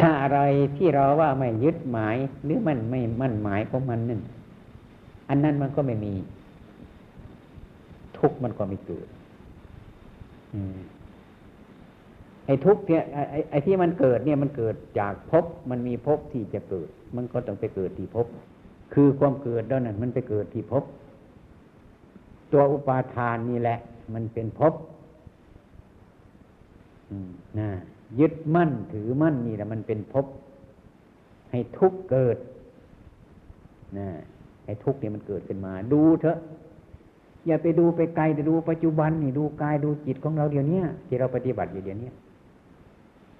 ถ้าอะไรที่เราว่าไม่ยึดหมาย หรือมันไม่มั่นหมายของมันนั่นอันนั้นมันก็ไม่มี ทุกข์มันก็ไม่เกิดไอ้ทุกข์เนี่ยไอ้ไอ้ที่มันเกิดเนี่ยมันเกิดจากภพมันมีภพที่จะเกิด มันก็ต้องไปเกิดที่ภพคือความเกิดแล้วนั่นมันไปเกิดที่ภพตัวอุปาทานนี่แหละ มันเป็นภพนะ ยึดมั่นถือมั่นนี่แหละมันเป็นภพให้ทุกเกิดนะให้ทุกเนี่ยมันเกิดขึ้นมา ดูเถอะ อย่าไปดูไปไกลแต่ดูปัจจุบันนี่ดูกายดูจิตของเราเดี๋ยวนี้ที่เราปฏิบัติอยู่เดี๋ยวนี้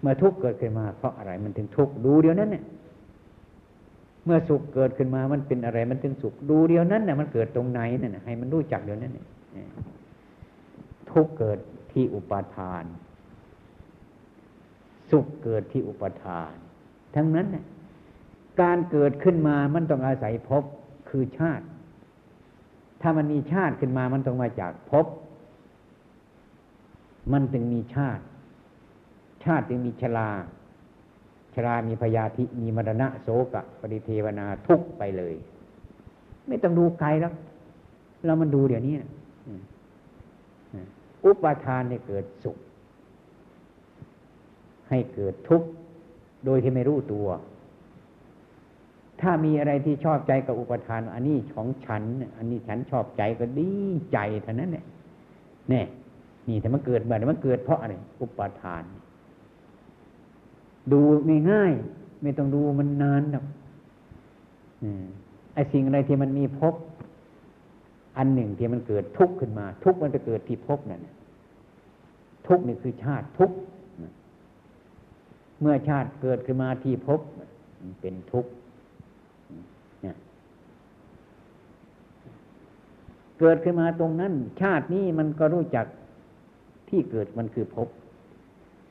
เมื่อทุกเกิดขึ้นมา เพราะอะไรมันถึงทุกดูเดี๋ยวนั้นเนี่ยเมื่อสุขเกิดขึ้นมามันเป็นอะไรมันถึงสุข ดูเดียวนั้นน่ะมันเกิดตรงไหนนั่นให้มันรู้จักเดียวนั้นเนี่ยทุกเกิดที่อุปาทาน สุขเกิดที่อุปทาน ทั้งนั้นการเกิดขึ้นมามันต้องอาศัยภพคือชาติ ถ้ามันมีชาติขึ้นมามันต้องมาจากภพมันจึงมีชาติ ชาติจึงมีชลาชรามีพยาธิมีมรณะโศกะปริเทวนาทุกไปเลย ไม่ต้องดูไกลแล้วเรามันดูเดี๋ยวนี้อุปทานเนี่ยเกิดสุข ให้เกิดทุกข์โดยที่ไม่รู้ตัว ถ้ามีอะไรที่ชอบใจกับอุปทาน อันนี้ของฉัน อันนี้ฉันชอบใจก็ดีใจเท่านั้นเนี่ยนี่นี่แต่มันเกิดเมื่อมันเกิดเพราะอะไรอุปทาน ดูง่ายๆไม่ต้องดูมันนานหรอกไอ้สิ่งอะไรที่มันมีพบ อันหนึ่งที่มันเกิดทุกข์ขึ้นมา ทุกข์มันจะเกิดที่พบนั่นทุกข์นี่คือชาติทุกข์ เมื่อชาติเกิดขึ้นมาที่พบมันเป็นทุกข์เกิดขึ้นมาตรงนั้น ชาตินี้มันก็รู้จักที่เกิดมันคือพบ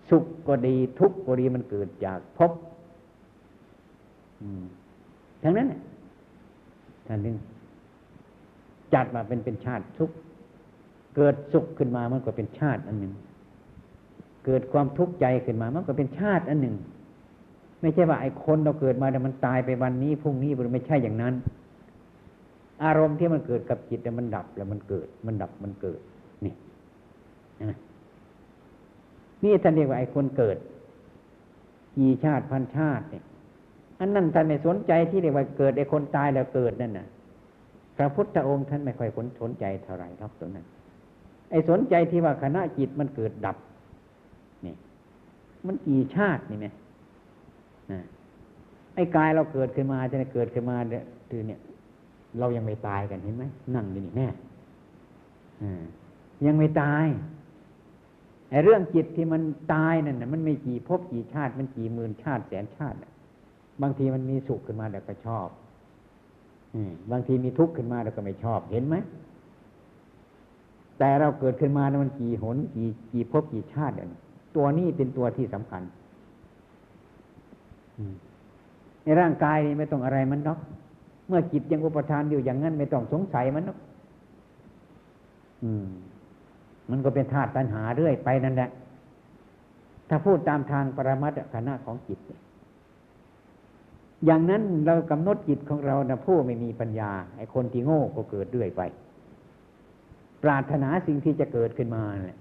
สุขก็ดีทุกข์ก็ดีมันเกิดจากภพทั้งนั้นท่านนึงจัดมาเป็นเป็นชาติทุกข์เกิดสุขขึ้นมามันก็เป็นชาติอันหนึ่ง เกิดความทุกข์ใจขึ้นมา มันก็เป็นชาติอันหนึ่ง ไม่ใช่ว่าไอ้คนเราเกิดมาแต่มันตายไปวันนี้พรุ่งนี้มันไม่ใช่อย่างนั้น อารมณ์ที่มันเกิดกับจิตแต่มันดับแล้วมันเกิด มันดับมันเกิด นี่นะนี่ท่านเรียกว่าไอ้คนเกิดกี่ชาติพันชาติเนี่ยอันนั้นท่านไม่สนใจที่เรียกว่าเกิดไอ้คนตายแล้วเกิดนั่นน่ะ พระพุทธองค์ท่านไม่ค่อยสนใจเท่าไหร่ครับตรงนั้นไอ้สนใจที่ว่าคณะจิตมันเกิดดับ มันกี่ชาตินี่ไหมไอ้กายเราเกิดขึ้นมาจะเกิดขึ้นมาเนี่ยคือเนี่ย เรายังไม่ตายกันเห็นไหมนั่งอยู่นี่แน่ยังไม่ตายไอ้เรื่องจิตที่มันตายนั่นนะมันไม่กี่ภพกี่ชาติ มันกี่หมื่นชาติแสนชาติบางทีมันมีสุขขึ้นมาแล้วก็ชอบบางทีมีทุกข์ขึ้นมาแล้วก็ไม่ชอบเห็นไหม แต่เราเกิดขึ้นมาแล้วมันกี่หนกี่กี่ภพกี่ชาติเนี่ย ตัวนี้เป็นตัวที่สำคัญในร่างกายนี่ไม่ต้องอะไรมันเนาะเมื่อจิตยังอุปทานอยู่อย่างนั้น ไม่ต้องสงสัยมันเนาะอืมมันก็เป็นธาตุตัณหาเรื่อยไปนั่นแหละ ถ้าพูดตามทางปรมัตถคณะของจิต อย่างนั้นเรากำหนดจิตของเรานะผู้ไม่มีปัญญา ไอ้คนที่โง่ก็เกิดเรื่อยไป ปรารถนาสิ่งที่จะเกิดขึ้นมาแหละ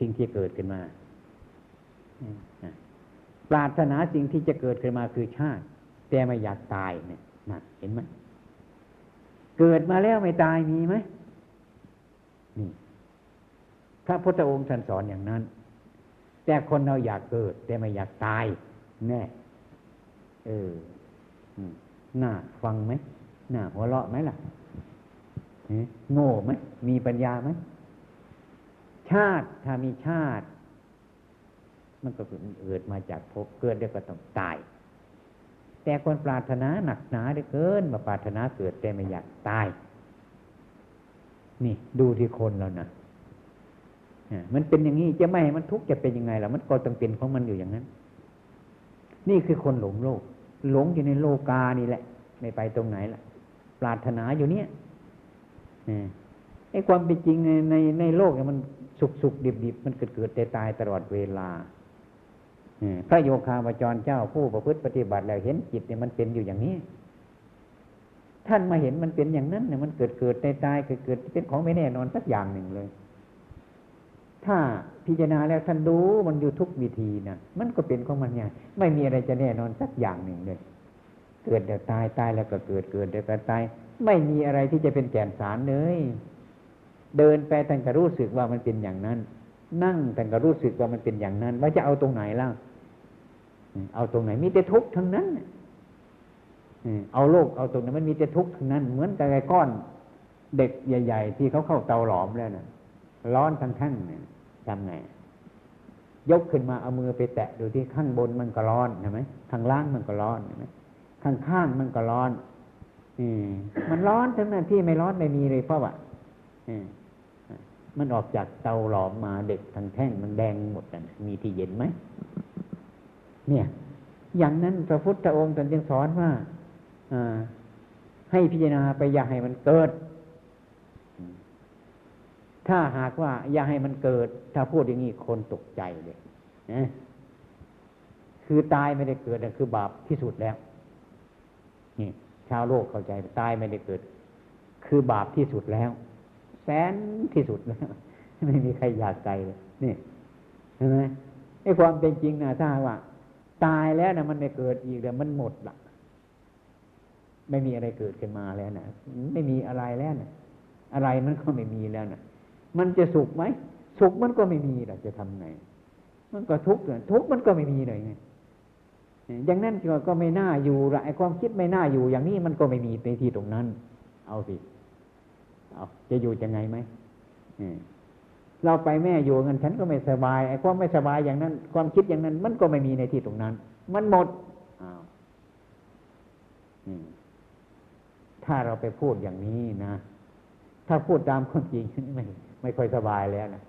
สิ่งที่เกิดขึ้นมาปรารถนาสิ่งที่จะเกิดขึ้นมาคือชาติ แต่ไม่อยากตายเนี่ยนะเห็นไหมเกิดมาแล้วไม่ตายมีไหมนี่พระพุทธองค์ท่านสอนอย่างนั้น แต่คนเราอยากเกิด แต่ไม่อยากตายแน่เออน่าฟังไหมน่าหัวเราะไหมล่ะโง่ไหมมีปัญญาไหม ชาติถ้ามีชาติ มันก็เกิดมาจากภพเกิดเดี๋ยวก็ต้องตาย แต่คนปรารถนาหนักหนาได้เกินมาปรารถนาเกิดแต่ไม่อยากตาย นี่ดูที่คนเรานะมันเป็นอย่างนี้จะไม่มันทุกข์จะเป็นยังไงล่ะมันก็ต้องเป็นของมันอยู่อย่างนั้น นี่คือคนหลงโลก หลงอยู่ในโลกานี่แหละ ไม่ไปตรงไหนล่ะ ปรารถนาอยู่เนี้ยไอ้ความเป็นจริงในในในโลกเนี่ยมัน สุขสุขดิบดิบมันเกิดเกิดแต่ตายตลอดเวลาพระโยคาวจรเจ้าผู้ประพฤติปฏิบัติแล้วเห็นจิตเนี่ยมันเป็นอยู่อย่างนี้ ท่านมาเห็นมันเป็นอย่างนั้นเนี่ยมันเกิดเกิดในตายเกิดเกิดเป็นของไม่แน่นอนสักอย่างหนึ่งเลย ถ้าพิจารณาแล้วท่านรู้มันอยู่ทุกวิธีนะมันก็เป็นของมันอย่างไม่มีอะไรจะแน่นอนสักอย่างหนึ่งเลย เกิดเดี๋ยวตายตายแล้วก็เกิดเกิดเดี๋ยวก็ตาย ไม่มีอะไรที่จะเป็นแก่นสารเลย เดินไปท่านก็รู้สึกว่ามันเป็นอย่างนั้น นั่งท่านก็รู้สึกว่ามันเป็นอย่างนั้น ว่าจะเอาตรงไหนล่ะเอาตรงไหนมีแต่ทุกข์ทั้งนั้นเอาโลกเอาตรงนั้นมันมีแต่ทุกข์ทั้งนั้น เหมือนกับไอ้ก้อน เด็กใหญ่ ๆ ที่เขาเข้าเตาหลอมแล้วนะ่ะ ร้อนทั้งทั้งเนี่ยทำไงยกขึ้นมาเอามือไปแตะดูที่ข้างบนมันก็ร้อนใช่ไหมข้างล่างมันก็ร้อนใช่ไหมข้างข้างมันก็ร้อนอืมมันร้อนทั้งนั้นที่ไม่ร้อนไม่มีเลยเพราะว่ามั มันออกจากเตาหลอมมาเด็กทั้งแท่งมันแดงหมดนะมีที่เย็นไหมเนี่ย อย่างนั้นพระพุทธองค์ตรัสยังสอนว่าให้พิจารณาไปอย่าให้มันเกิด ถ้าหากว่า อย่าให้มันเกิด ถ้าพูดอย่างนี้คนตกใจเลยนะคือตายไม่ได้เกิดนะคือบาปที่สุดแล้ว นี่ ชาวโลกเข้าใจตายไม่ได้เกิด คือบาปที่สุดแล้ว นที่สุดแล้วไม่มีใครอยากใจเลยนี่เห็นไหมไอ้ความเป็นจริงนะถ้าว่า ตายแล้วนะมันไม่เกิดอีกแล้วมันหมดละไม่มีอะไรเกิดขึ้นมาแล้วนะไม่มีอะไรแล้วนะอะไรมันก็ไม่มีแล้วนะมันจะสุขไหมสุขมันก็ไม่มีหรอกจะทำไง มันก็ทุกข์ทุกข์มันก็ไม่มีเลยไงอย่างนั้นก็ไม่น่าอยู่ละไอ้ความคิดไม่น่าอยู่ อย่างนี้มันก็ไม่มีในที่ตรงนั้น เอาสิ เอาจะอยู่ยังไงไหมเราไปแม่อยู่กันฉันก็ไม่สบายไอ้ความไม่สบายอย่างนั้น ความคิดอย่างนั้น มันก็ไม่มีในที่ตรงนั้น มันหมดอ้าวถ้าเราไปพูดอย่างนี้นะถ้าพูดตามความจริงไม่ไม่ค่อยสบายแล้วนะ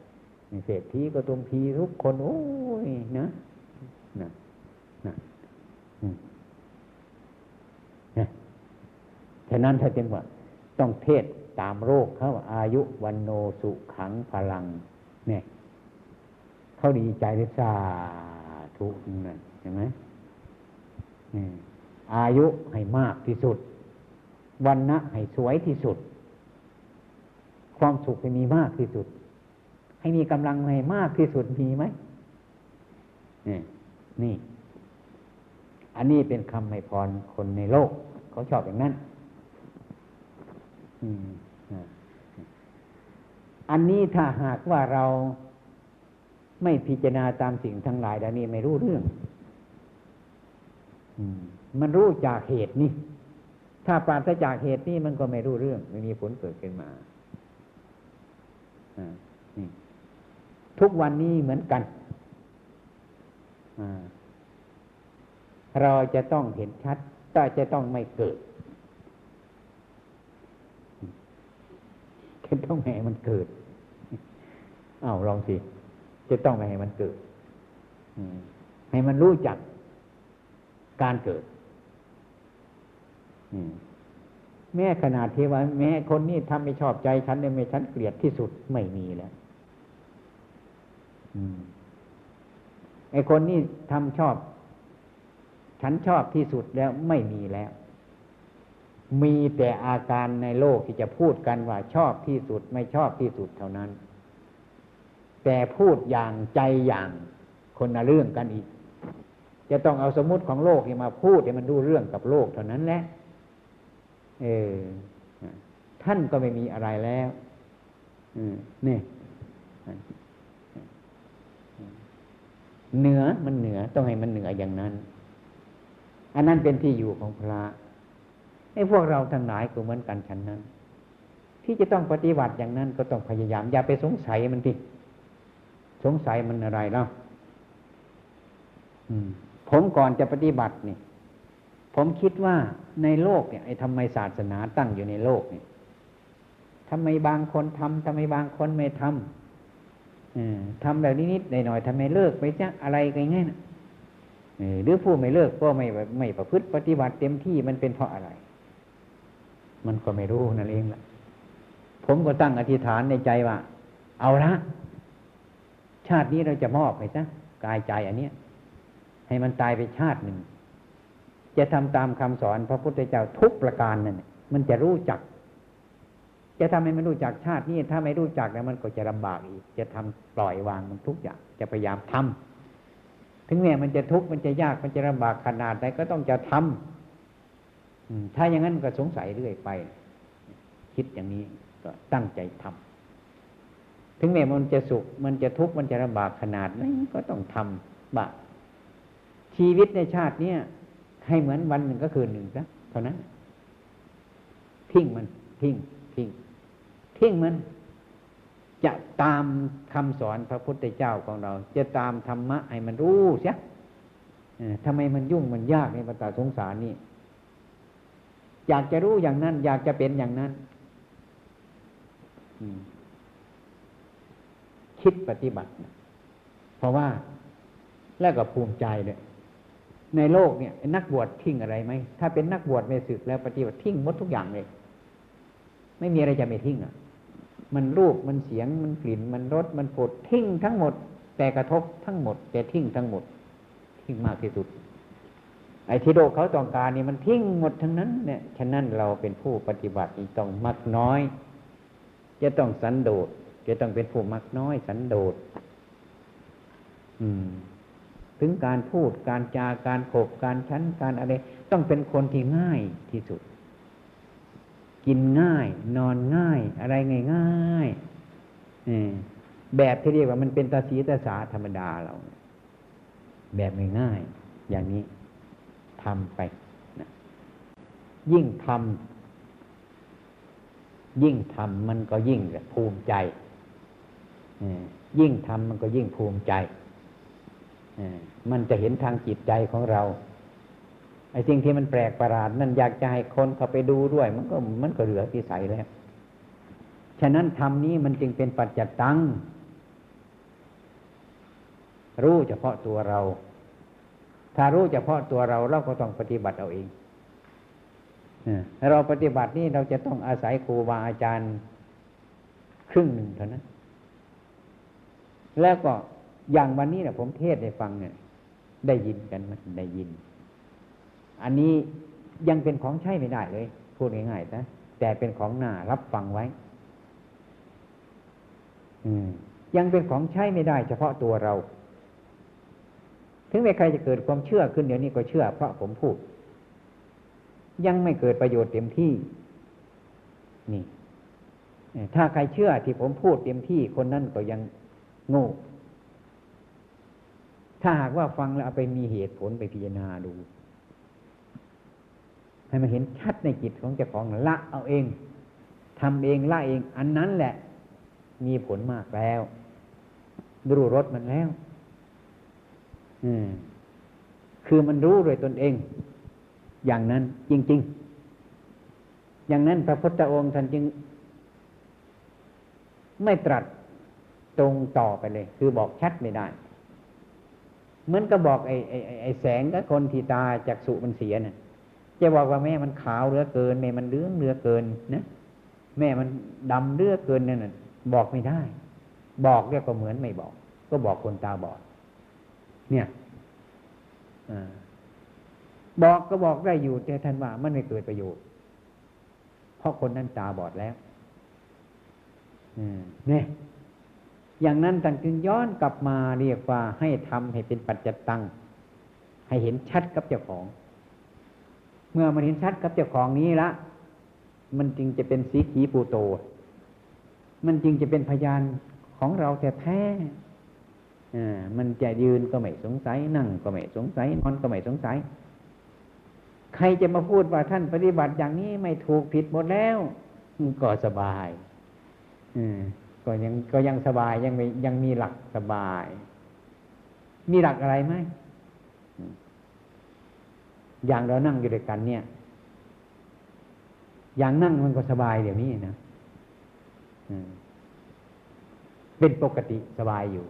เศรษฐีก็ตรงทีทุกคนโอ้ยนะนะนะนะฉะนั้นถ้าจึงว่าต้องเทศ ตามโรคเขาอายุวันโนสุขังพลัง เนี่ยเขาดีใจเลยสาธุนั่นเห็นไหมอายุให้มากที่สุด วันนะให้สวยที่สุด ความสุขให้มีมากที่สุด ให้มีกำลังให้มากที่สุดมีไหมนี่นี่ อันนี้เป็นคำให้พรคนในโลก เขาชอบอย่างนั้น อันนี้ถ้าหากว่าเราไม่พิจารณาตามสิ่งทั้งหลายดานี้ไม่รู้เรื่องมันรู้จากเหตุนี่ ถ้าปราศจากเหตุนี่มันก็ไม่รู้เรื่อง ไม่มีผลเกิดขึ้นมาทุกวันนี้เหมือนกัน เราจะต้องเห็นชัดแต่จะต้องไม่เกิด จะต้องให้มันเกิดอ้าวลองสิจะต้องไม่ให้มันเกิดให้มันรู้จักการเกิดแม้ขนาดที่ว่า แม้คนนี้ทำไม่ชอบใจฉันเนี่ยไม่ฉันเกลียดที่สุดไม่มีแล้วไอ้คนนี้ทำชอบ ฉันชอบที่สุดแล้วไม่มีแล้ว มีแต่อาการในโลกที่จะพูดกันว่าชอบที่สุดไม่ชอบที่สุดเท่านั้น แต่พูดอย่างใจอย่างคนละเรื่องกันอีก จะต้องเอาสมมติของโลกมาพูดให้มันดูเรื่องกับโลกเท่านั้นแหละเออท่านก็ไม่มีอะไรแล้วนี่เหนือมันเหนือต้องให้มันเหนืออย่างนั้น อันนั้นเป็นที่อยู่ของพระ ไอ้พวกเราทั้งหลายก็เหมือนกันฉันนั้น ที่จะต้องปฏิบัติอย่างนั้นก็ต้องพยายาม อย่าไปสงสัยมันทีสงสัยมันอะไรเล่าผมก่อนจะปฏิบัตินี่ผมคิดว่าในโลกเนี่ยไอ้ทำไมศาสนาตั้งอยู่ในโลกเนี่ยทำไมบางคนทำทำไมบางคนไม่ทำทำแบบนี้นิดหน่อยทำไมเลิกไปจ้ะอะไรกันง่ายนะหรือผู้ไม่เลิกก็ไม่ไม่ประพฤติปฏิบัติเต็มที่มันเป็นเพราะอะไร มันก็ไม่รู้นั่นเองล่ะ ผมก็ตั้งอธิษฐานในใจว่า เอาละชาตินี้เราจะมอบไปซะกายใจอันเนี้ยให้มันตายไปชาติหนึ่ง จะทำตามคำสอนพระพุทธเจ้าทุกประการนั่นมันจะรู้จัก จะทำให้มันรู้จักชาตินี้ถ้าไม่รู้จักแล้วมันก็จะลำบากอีก จะทำปล่อยวางมันทุกอย่าง จะพยายามทำถึงแม้มันจะทุกข์มันจะยากมันจะลำบากขนาดไหนก็ต้องจะทำ ถ้าอย่างนั้นก็สงสัยเรื่อยไป คิดอย่างนี้ก็ตั้งใจทำถึงแม้มันจะสุข มันจะทุกข์มันจะลำบากขนาดไหนก็ต้องทำบ้างชีวิตในชาติเนี้ยให้เหมือนวันหนึ่งก็คือหนึ่งซะเท่านั้น ทิ้งมัน ทิ้งทิ้งทิ้งมัน จะตามคำสอนพระพุทธเจ้าของเรา จะตามธรรมะให้มันรู้เสียทำไมมันยุ่งมันยากในปตาสงสารนี่ อยากจะรู้อย่างนั้น อยากจะเป็นอย่างนั้นคิดปฏิบัติ เพราะว่าแล้วก็ภูมิใจเลยในโลกเนี่ยนักบวชทิ้งอะไรไหมถ้าเป็นนักบวชไม่สึกแล้วปฏิบัติทิ้งหมดทุกอย่างเลย ไม่มีอะไรจะไม่ทิ้งอะ มันรูปมันเสียงมันกลิ่นมันรสมันผดทิ้งทั้งหมด แต่กระทบทั้งหมด แต่ทิ้งทั้งหมด ทิ้งมากที่สุด ไอ้ที่โลกเขาต้องการนี่มันทิ้งหมดทั้งนั้นเนี่ยฉะนั้นเราเป็นผู้ปฏิบัติต้องมักน้อย จะต้องสันโดษจะต้องเป็นผู้มักน้อยสันโดษอืม ถึงการพูดการจาการขบการชั้นการอะไร ต้องเป็นคนที่ง่ายที่สุด กินง่าย นอนง่าย อะไรง่ายง่ายแบบที่เรียกว่ามันเป็นตาสีตาสาธรรมดาเรา แบบง่ายๆอย่างนี้ ทำไปนะยิ่งทำยิ่งทำมันก็ยิ่งภูมิใจยิ่งทำมันก็ยิ่งภูมิใจมันจะเห็นทางจิตใจของเราไอ้สิ่งที่มันแปลกประหลาดนั่นอยากจะให้คนเขาไปดูด้วย มันก็มันก็เหลือที่ใสแล้ว ฉะนั้นธรรมนี้มันจึงเป็นปัจจตัง รู้เฉพาะตัวเรา ถ้ารู้เฉพาะตัวเราเราก็ต้องปฏิบัติเอาเองเราปฏิบัตินี่เราจะต้องอาศัยครูบาอาจารย์ครึ่งหนึ่งเท่านั้น แล้วก็อย่างวันนี้นะผมเทศได้ฟังเนี่ยได้ยินกันมันได้ยิน อันนี้ยังเป็นของใช้ไม่ได้เลย พูดง่ายๆนะแต่เป็นของหน้ารับฟังไว้ อืมยังเป็นของใช้ไม่ได้ เฉพาะตัวเรา ถึงแม้ใครจะเกิดความเชื่อขึ้นเดี๋ยวนี้ก็เชื่อ เพราะผมพูด ยังไม่เกิดประโยชน์เต็มที่ นี่ถ้าใครเชื่อที่ผมพูดเต็มที่คนนั้นก็ยังโง่ ถ้าหากว่าฟังแล้วเอาไปมีเหตุผลไปพิจารณาดู ให้มันเห็นชัดในจิตของเจ้าของละเอาเองทำเองละเอง อันนั้นแหละ มีผลมากแล้วรู้รสมันแล้ว คือมันรู้โดยตนเอง อย่างนั้นจริง ๆ อย่างนั้นพระพุทธองค์ท่านจึง ไม่ตรัสตรงต่อไปเลย คือบอกชัดไม่ได้ เหมือนก็บอกไอ้ไอ้ไอ้แสงกับคนที่ตาจากสุมันเสียนะ่ะจะบอกว่าแม่มันขาวเหลือเกิน แม่มันเลืองเหลือเกินนะแม่มันดำเลือเกินนั่นบอกไม่ได้ บอกเรียกก็เหมือนไม่บอก ก็บอกคนตาบอด เนี่ยอบอกก็บอกได้อยู่แต่ท่านว่ามันไม่เกิดประโยชน์เพราะคนนั้นตาบอดแล้วเนี่ยอย่างนั้นท่านจึงย้อนกลับมาเรียกว่าให้ทำให้เป็นปัจจตัง ให้เห็นชัดกับเจ้าของ เมื่อมันเห็นชัดกับเจ้าของนี้ละมันจึงจะเป็นสีขีปูโต มันจึงจะเป็นพยานของเราแต่แท้ มันจะยืนก็ไม่สงสัยนั่งก็ไม่สงสัยนอนก็ไม่สงสัย ใครจะมาพูดว่าท่านปฏิบัติอย่างนี้ไม่ถูกผิดหมดแล้ว ก็สบายก็ยังก็ยังสบายยังมียังมีหลักสบาย มีหลักอะไรไหมอย่างเรานั่งอยู่ด้วยกันเนี่ย อย่างนั่งมันก็สบายเดี๋ยวนี้นะเป็นปกติสบายอยู่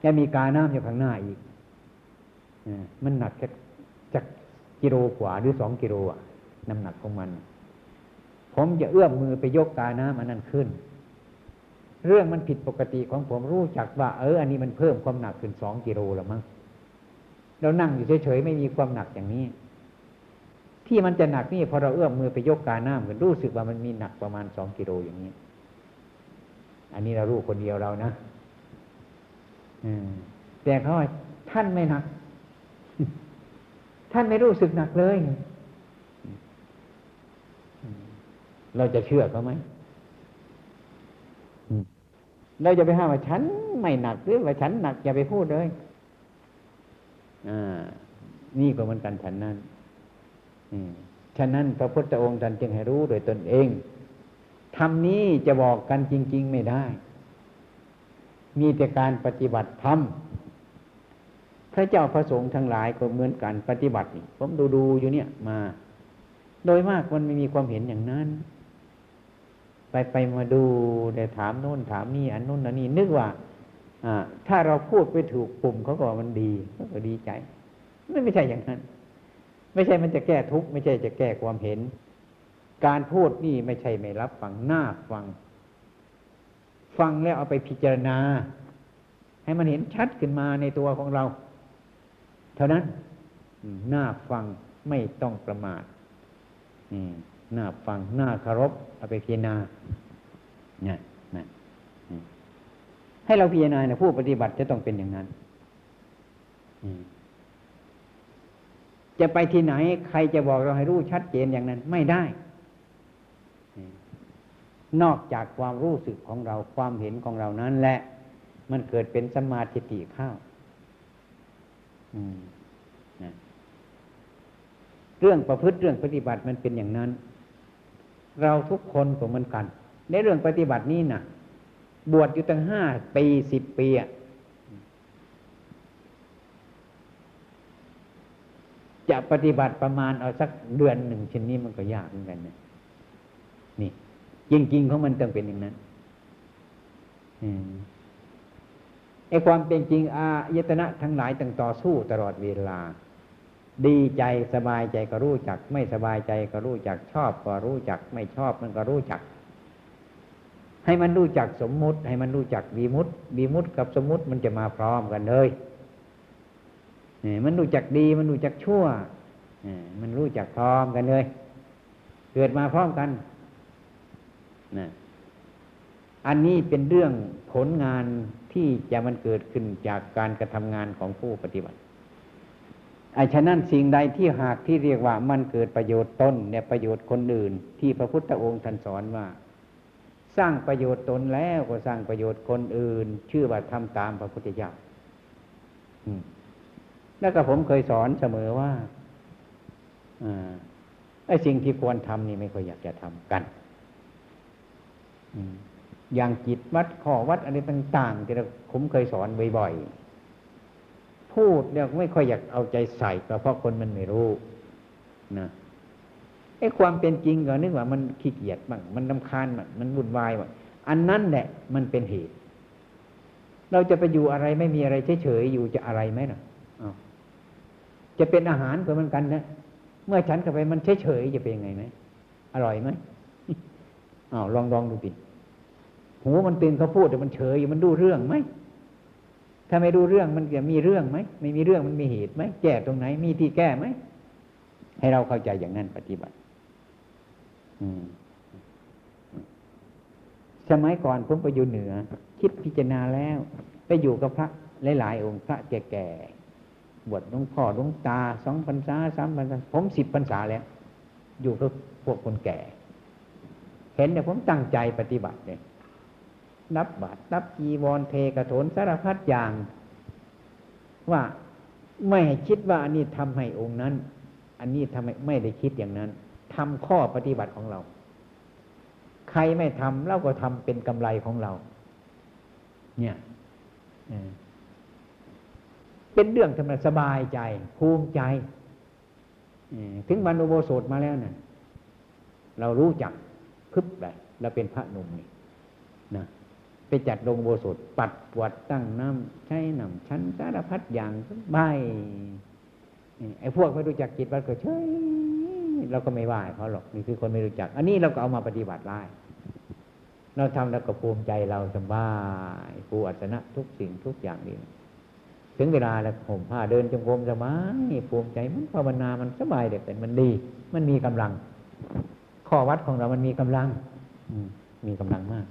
แค่มีกาน้ำอยู่ข้างหน้าอีกมันหนักจากกิโลกว่าหรือสองกิโลอะน้ำหนักของมัน ผมจะเอื้อมมือไปยกกาน้ำอันนั้นขึ้น เรื่องมันผิดปกติของผมรู้จักว่า เออ อันนี้มันเพิ่มความหนักขึ้นสองกิโลแล้วมั้งเรานั่งอยู่เฉยๆไม่มีความหนักอย่างนี้ ที่มันจะหนักนี่พอเราเอื้อมมือไปยกกาน้ำกันรู้สึกว่ามันมีหนักประมาณสองกิโลอย่างนี้ อันนี้เรารู้คนเดียวเรานะ แต่เขาท่านไม่หนัก ท่านไม่รู้สึกหนักเลย เราจะเชื่อเขาไหมเราจะไปห้ามว่าฉันไม่หนักหรือว่าฉันหนักอย่าไปพูดเลยอ่านี่ก็เหมือนกันฉันนั้นฉะนั้นพระพุทธองค์ท่านจึงให้รู้โดยตนเองทำนี้จะบอกกันจริง ๆ ไม่ได้ มีแต่การปฏิบัติธรรมพระเจ้าพระสงฆ์ทั้งหลายก็เหมือนกันปฏิบัตินี่ผมดูดูอยู่เนี่ยมา โดยมากมันไม่มีความเห็นอย่างนั้น ไปไปมาดูแต่ถามโน่นถามนี่อันโน่นอันนี้นึกว่า อ่า ถ้าเราพูดไปถูกปุ่มเขาก็มันดีเขาก็ดีใจไม่ไม่ใช่อย่างนั้น ไม่ใช่มันจะแก้ทุกข์ไม่ใช่จะแก้ความเห็น การพูดนี่ไม่ใช่ไม่รับฟังหน้าฟัง ฟังแล้วเอาไปพิจารณา ให้มันเห็นชัดขึ้นมาในตัวของเรา เท่านั้นน้าฟังไม่ต้องประมาทน้าฟังน้าคารพเอาไปพิจารณาเนี่ยนะให้เราพิจารณาเนี่ยผู้ปฏิบัติจะต้องเป็นอย่างนั้นจะไปที่ไหน ใครจะบอกเราให้รู้ชัดเจนอย่างนั้น ไม่ได้ นอกจากความรู้สึกของเราความเห็นของเรานั้นแหละ มันเกิดเป็นสมาธิเข้าเรื่องประพฤติเรื่องปฏิบัติมันเป็นอย่างนั้น เราทุกคนก็เหมือนกัน ในเรื่องปฏิบัตินี้นะ่ะ บวชอยู่ตั้งห้าปีสิบปีจะปฏิบัติประมาณเอาสักเดือนหนึ่งเช่นนี้มันก็ยากเหมือนกันนะนี่ย จริงๆของมันต้องเป็นอย่างนั้นไอ้ความเป็นจริงอายตนะทั้งหลายต้องต่อสู้ตลอดเวลา ดีใจสบายใจก็รู้จัก ไม่สบายใจก็รู้จักชอบก็รู้จัก ไม่ชอบมันก็รู้จัก ให้มันรู้จักสมมุติ ให้มันรู้จักวีมุตวีมุตกับสมมุติมันจะมาพร้อมกันเลยมันรู้จักดีมันรู้จักชั่วมันรู้จักพร้อมกันเลย เกิดมาพร้อมกัน นะอันนี้เป็นเรื่องผลงานที่จะมันเกิดขึ้นจากการกระทำงานของผู้ปฏิบัติไอ้ฉะนั้นสิ่งใดที่หากที่เรียกว่ามันเกิดประโยชน์ตนเนี่ยประโยชน์คนอื่น ที่พระพุทธองค์ท่านสอนว่า สร้างประโยชน์ตนแล้วก็สร้างประโยชน์คนอื่น ชื่อว่าทำตามพระพุทธเจ้าแล้วก็ผมเคยสอนเสมอว่าไอ้สิ่งที่ควรทำนี่ไม่ค่อยอยากจะทำกัน อย่างจิตวัดข้อวัดอะไรต่างๆที่เราผมเคยสอนบ่อยๆพูดเนี่ยไม่ค่อยอยากเอาใจใส่ก็เพราะคนมันไม่รู้นะไอ้ความเป็นจริงก็นึกว่ามันขี้เกียจบ้างมันลำคาญบ้างมันวุ่นวายบ้างอันนั้นแหละมันเป็นเหตุ เราจะไปอยู่อะไรไม่มีอะไรเฉยๆอยู่จะอะไรไหมนะจะเป็นอาหารก็เหมือนกันนะเมื่อฉันกับไปมันเฉยๆจะเป็นยังไงไหมอร่อยไหม อ้าวลองลองดูดิหูมันตื่นเขาพูดแต่มันเฉยอยู่มันดูเรื่องไหมถ้าไม่ดูเรื่องมันจะมีเรื่องไหมไม่มีเรื่องมันมีเหตุไหมแก้ตรงไหน มีที่แก้ไหมให้เราเข้าใจอย่างนั้นปฏิบัติสมัยก่อนผมไปอยู่เหนือ คิดพิจารณาแล้ว ไปอยู่กับพระหลายๆองค์พระแก่ๆบวชหลวงพ่อหลวงตาสองพรรษาสามพรรษาผมสิบพรรษาแล้ว อยู่กับพวกคนแก่ เห็นเนี่ยผมตั้งใจปฏิบัติเนี่ยนับบาตรนับจีวรเทกระโถนสารพัดอย่าง ว่าไม่คิดว่าอันนี้ทำให้องค์นั้น อันนี้ทำให้ไม่ได้คิดอย่างนั้นทำข้อปฏิบัติของเรา ใครไม่ทำเราก็ทำเป็นกำไรของเรา เนี่ยเป็นเรื่องทำไมสบายใจภูมิใจถึงวันอุโบสถมาแล้วเนะ่ะเรารู้จัก พึบแบบเราเป็นพระนุ่มนี่นะไปจัดลงโบสถปัดปวดตั้งน้ำใช้น้ำชั้นสารพัดอย่างใบไอ้พวกไม่รู้จักจิตวัดก็เฉยเราก็ไม่ว่าเขาหรอกนี่คือคนไม่รู้จัก อันนี้เราก็เอามาปฏิบัติได้เราทำแล้วก็ภูมิใจเราสบายภูอัศนะทุกสิ่งทุกอย่างนี่ถึงเวลาแล้วผมผ้าเดินจงกรมสบายภูมิใจมันภาวนามันสบายเด็กแต่มันดี มันมีกำลัง ข้อวัดของเรามันมีกำลัง อืมีกำลังมาก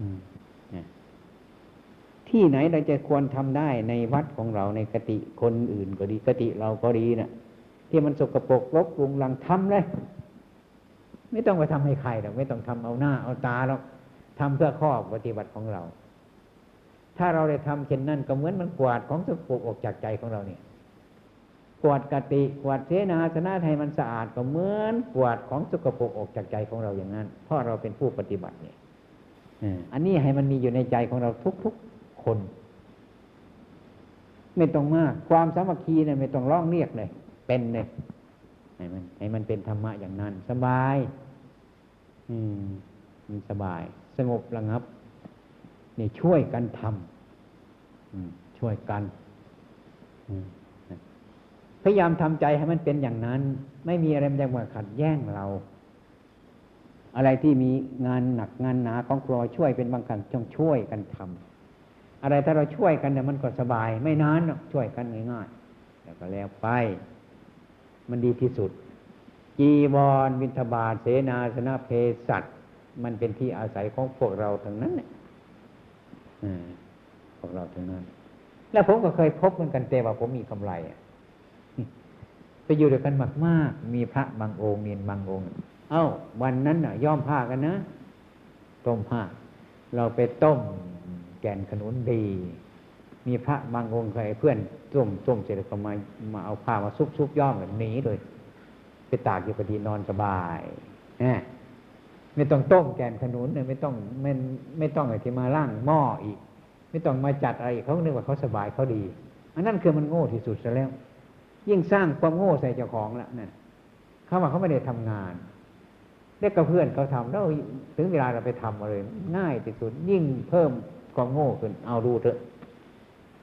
อืมที่ไหนเราจะควรทำได้ในวัดของเราในกติคนอื่นก็ดีกติเราก็ดีนะ่ะ ที่มันสกปรกรกรุงรังทำเลย ไม่ต้องไปทำให้ใครหรอกไม่ต้องทำเอาหน้า เอาตาหรอกทำเพื่อข้อปฏิบัติของเรา ถ้าเราได้ทำเช่นนั้นก็เหมือนมันกวาดของสกปรกออกจากใจของเราเนี่ย กวาดกติกวาดเสนาสนะให้มันสะอาดก็เหมือนกวาดของสกปรกออกจากใจของเราอย่างนั้น เพราะเราเป็นผู้ปฏิบัติเนี่ยอันนี้ให้มันมีอยู่ในใจของเราทุกๆคน ไม่ต้องมาก ความสามัคคีเนี่ยไม่ต้องร้องเรียกเลย เป็นเลยให้มันให้มันเป็นธรรมะอย่างนั้น สบาย อืมมันสบาย สงบระงับนี่ช่วยกันทำช่วยกันพ ยายามทำใจให้มันเป็นอย่างนั้น ไม่มีอะไรมันจะมาขัดแย้งเรา อะไรที่มีงานหนักงานหนาของครัวช่วยเป็นบางครั้งต้องช่วยกันทำอะไรถ้าเราช่วยกันเนี่ยมันก็สบาย ไม่นานช่วยกันง่ายๆแล้วก็แล้วไป มันดีที่สุด จีวรวินทบาทเสนาสนะเพสัตมันเป็นที่อาศัยของพวกเราทั้งนั้นเนี่ยพวกเราทั้งนั้น แล้วผมก็เคยพบเหมือนกันแต่ว่าผมมีกำไรอะ ไปอยู่ด้วยกันมากมากมีพระบางองค์เนียนบางองค์ เอ้า วันนั้นน่ะย่อมผ้ากันนะ ต้มผ้า เราไปต้มแกนขนุนดี มีพระบางองค์เคยเพื่อนต้มต้มเสร็จแล้วก็มามาเอาผ้ามาซุกซุกย่อมแบบนี้เลย ไปตากอยู่พอดีนอนสบายนะไม่ต้องต้มแกนขนุนเนี่ยไม่ต้องไม่ไม่ต้องอะไรที่มาล่างหม้ออีก ไม่ต้องมาจัดอะไรเขาเนึกว่าเขาสบายเขาดี อันนั้นคือมันโง่ที่สุดซะแล้ว ยิ่งสร้างความโง่ใส่เจ้าของแล้วนั่นเขาว่าเขาไม่ได้ทำงานเด็กกับเพื่อนเขาทำแล้วถึงเวลาเราไปทำอะไรง่ายที่สุดยิ่งเพิ่มความโง่ขึ้นเอาดูเถอะ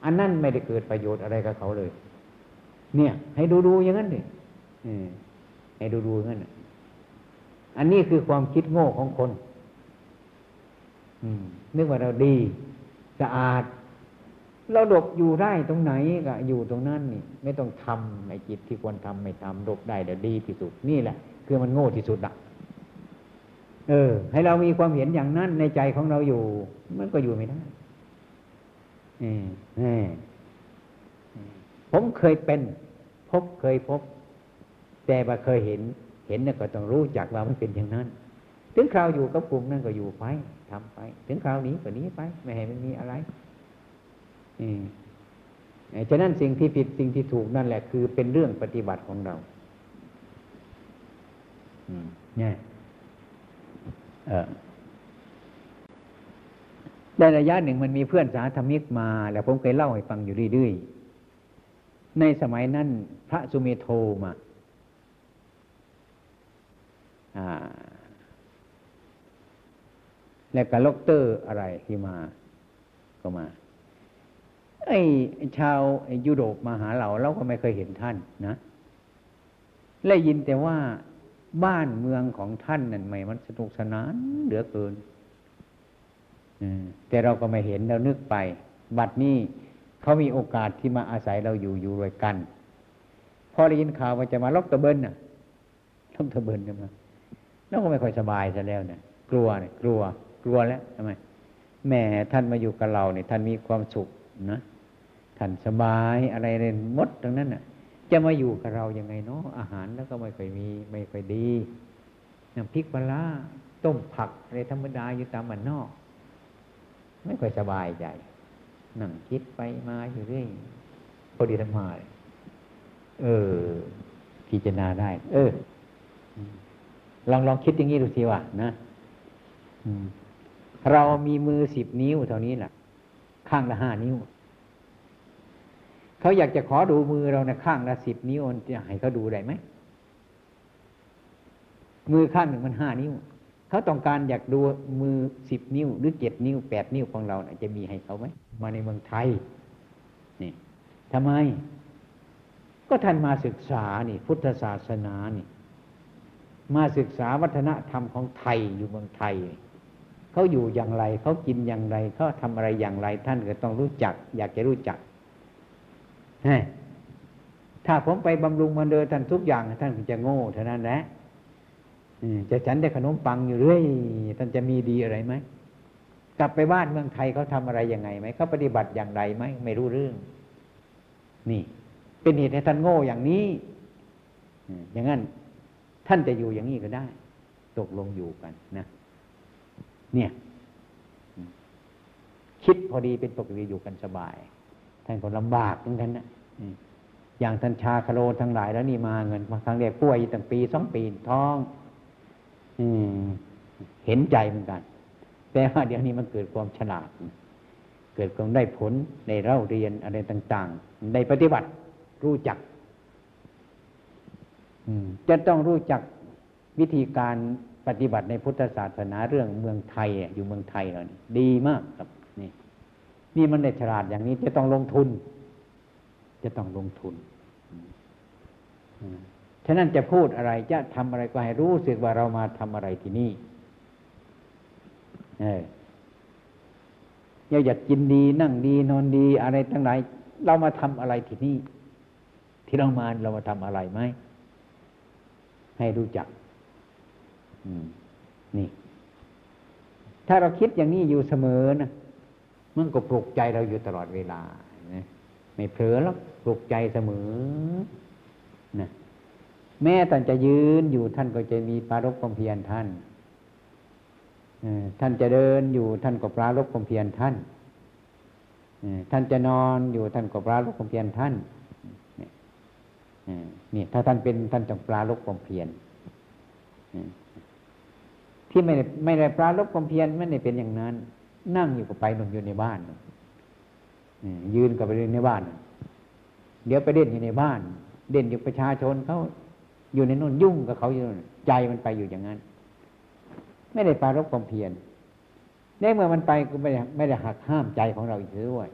อันนั้นไม่ได้เกิดประโยชน์อะไรกับเขาเลย เนี่ย ให้ดูดูอย่างนั้นดิให้ดูดูอย่างนั้นอันนี้คือความคิดโง่ของคนนึกว่าเราดี สะอาด เราดบอยู่ได้ตรงไหนก็อยู่ตรงนั้นนี่ ไม่ต้องทำในจิตที่ควรทำไม่ทำดบได้เดี๋ยวดีที่สุดนี่แหละ คือมันโง่ที่สุดละเออ ให้เรามีความเห็นอย่างนั้นในใจของเราอยู่ มันก็อยู่ไม่ได้เออผมเคยเป็น พบเคยพบ แต่ว่าเคยเห็น เห็นนี่ก็ต้องรู้จักว่ามันเป็นอย่างนั้น ถึงคราวอยู่กับกลุ่มนั่นก็อยู่ไปทำไป ถึงคราวนี้ก็นี้ไป ไม่ให้มันมีอะไร ฉะนั้นสิ่งที่ผิดสิ่งที่ถูกนั่นแหละ คือเป็นเรื่องปฏิบัติของเราอืมเนี่ยเออได้ระยะหนึ่งมันมีเพื่อนสาธมิกมา แล้วผมเคยเล่าให้ฟังอยู่เรื่อยๆ ในสมัยนั้นพระสุเมโทมาแล้วก็ล็อกเตอร์อะไรที่มาก็มา ไอ้ชาวยุโรปมาหาเราเราก็ไม่เคยเห็นท่านนะและยินแต่ว่าบ้านเมืองของท่านนั่นไม่มันสนุกสนานเหลือเกินแต่เราก็ไม่เห็นเรานึกไป บัดนี้เขามีโอกาสที่มาอาศัยเราอยู่อยู่ด้วยกัน พอได้ยินข่าวว่าจะมาล็อกตะเบินน่ะล็อกตะเบินกันมาแล้วก็ไม่ค่อยสบายซะแล้วเนี่ยกลัวเนี่ยกลัว กลัวแล้วทำไมแม่ท่านมาอยู่กับเราเนี่ยท่านมีความสุขนะ ท่านสบายอะไรเลยมดตรงนั้นน่ะ จะมาอยู่กับเรายังไงเนาะอาหารแล้วก็ไม่ค่อยมี ไม่ค่อยดีน้ำพริกปลาต้มผักอะไรธรรมดาอยู่ตามมันนอก ไม่ค่อยสบายใจนั่งคิดไปมาอยู่เรื่อยพอดีธรรมาเออ พิจารณาได้ เออ ลองลองคิดอย่างนี้ดูสิว่านะเรามีมือสิบนิ้วเท่านี้แหละข้างละห้านิ้ว เขาอยากจะขอดูมือเราในข้างละสิบนิ้วจะให้เขาดูได้ไหมมือข้างหนึ่งมันห้านิ้ว เขาต้องการอยากดูมือสิบนิ้ว หรือเจ็ดนิ้วแปดนิ้วของเราจะมีให้เขาไหมมาในเมืองไทยนี่ทำไม ก็ท่านมาศึกษานี่ พุทธศาสนานี่ มาศึกษาวัฒนธรรมของไทยอยู่เมืองไทยเขาอยู่อย่างไร เขากินอย่างไรเขาทำอะไรอย่างไร ท่านก็ต้องรู้จัก อยากจะรู้จัก ถ้าผมไปบำรุงมันเดินท่านทุกอย่าง ท่านจะโง่เท่านั้นแหละจะฉันได้ขนมปังอยู่เรื่อยท่านจะมีดีอะไรไหมกลับไปบ้านเมืองไทยเขาทำอะไรยังไงไหมเขาปฏิบัติอย่างไรไหมไม่รู้เรื่อง นี่ เป็นเหตุให้ท่านโง่อย่างนี้อย่างนั้น ท่านจะอยู่อย่างนี้ก็ได้ ตกลงอยู่กันนะเนี่ย คิดพอดีเป็นปกติอยู่กันสบาย ท่านก็ลำบากเหมือนกันนะอย่างท่านชาคโลทั้งหลายแล้วนี่มาเงินมาครั้งแรกป่วยตั้งปีสองปีท้อง อืม เห็นใจเหมือนกัน แต่ว่าเดี๋ยวนี้มันเกิดความฉลาด เกิดความได้ผลในเล่าเรียนอะไรต่าง ๆ ในปฏิบัติรู้จักจะต้องรู้จักวิธีการปฏิบัติในพุทธศาสนาเรื่องเมืองไทยอะอยู่เมืองไทยเรานี่ดีมากครับนี่ นี่มันได้ฉลาดอย่างนี้จะต้องลงทุน จะต้องลงทุนฉะนั้นจะพูดอะไรจะทำอะไรก็ให้รู้สึกว่าเรามาทำอะไรที่นี่เออเราอยากกินดีนั่งดีนอนดีอะไรทั้งหลายเรามาทำอะไรที่นี่ ที่เรามาเรามาทำอะไรไหมให้รู้จักนี่ ถ้าเราคิดอย่างนี้อยู่เสมอนะ มันก็ปลุกใจเราอยู่ตลอดเวลานะไม่เผลอหรอกปลุกใจเสมอนะแม้ท่านจะยืนอยู่ท่านก็จะมีปรารบความเพียรท่านท่านจะเดินอยู่ท่านก็ปรารบความเพียรท่านท่านจะนอนอยู่ท่านก็ปรารบความเพียรท่านนี่ถ้าท่านเป็นท่านต้องปรารบความเพียรที่ไม่ได้ไม่ได้ปรารบความเพียรไม่ได้เป็นอย่างนั้น นั่งอยู่ก็ไปหนุนอยู่ในบ้านเออยืนก็ไปเล่นในบ้าน เดี๋ยวไปเด่นอยู่ในบ้าน เด่นอยู่ประชาชนเขาอยู่ในนู่นยุ่งกับเขาอยู่นู่นใจมันไปอยู่อย่างนั้น ไม่ได้ปรารบความเพียรในเมื่อมันไปก็ไม่ได้ไม่ได้หักห้ามใจของเราอีกด้วย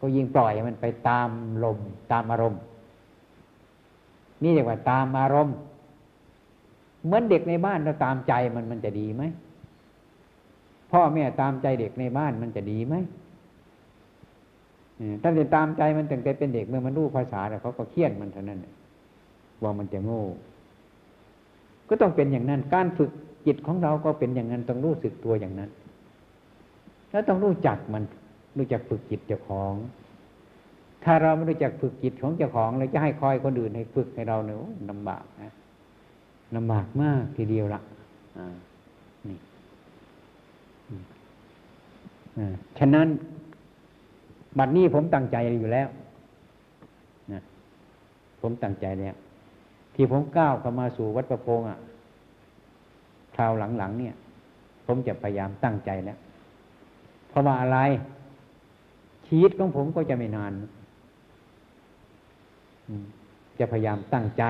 ก็ยิ่งปล่อยมันไปตามลมตามอารมณ์ นี่เรียกว่าตามอารมณ์ เหมือนเด็กในบ้านเราตามใจมันมันจะดีไหม พ่อแม่ตามใจเด็กในบ้านมันจะดีไหมท่านจะตามใจมันตั้งแต่เป็นเด็กเมื่อมันรู้ภาษาแล้วเขาก็เคียนมันเท่านั้นว่ามันจะโง่ ก็ต้องเป็นอย่างนั้น การฝึกจิตของเราก็เป็นอย่างนั้นต้องรู้สึกตัวอย่างนั้น แล้วต้องรู้จักมัน รู้จักฝึกจิตเจ้าของ ถ้าเราไม่รู้จักฝึกจิตของเจ้าของเราจะให้คอยคนอื่นให้ฝึกให้เราเนี่ยลำบากนะลำบากมากทีเดียวละอ่านี่อ่า ฉะนั้นบัดนี้ผมตั้งใจอยู่แล้วนะผมตั้งใจแล้วที่ผมก้าวเข้ามาสู่วัดประพงอะคราวหลังๆเนี่ย ผมจะพยายามตั้งใจแล้วเพราะว่าอะไรชีวิตของผมก็จะไม่นานจะพยายามตั้งใจ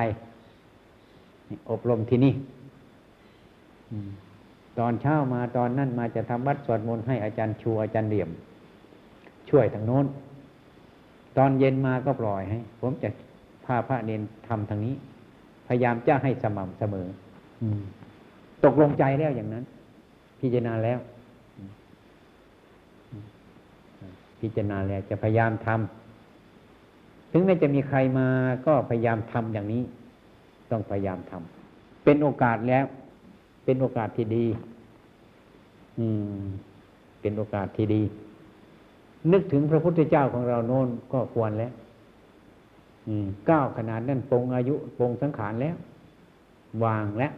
อบรมที่นี่ ตอนเช้ามาตอนนั้นมาจะทำวัดสวดมนต์ให้อาจารย์ชูอาจารย์เหลี่ยม ช่วยทางโน้น ตอนเย็นมาก็ปล่อยให้ ผมจะพาพระเนนทำทางนี้ พยายามจะให้สม่ำเสมอตกลงใจแล้วอย่างนั้น พิจารณาแล้ว พิจารณาแล้วจะพยายามทำถึงแม้จะมีใครมาก็พยายามทำอย่างนี้ ต้องพยายามทำเป็นโอกาสแล้ว เป็นโอกาสที่ดี อืม เป็นโอกาสที่ดี นึกถึงพระพุทธเจ้าของเราโน้นก็ควรแล้วก้าวขนาดนั้นปรงอายุปรงสังขารแล้ว วางแล้ว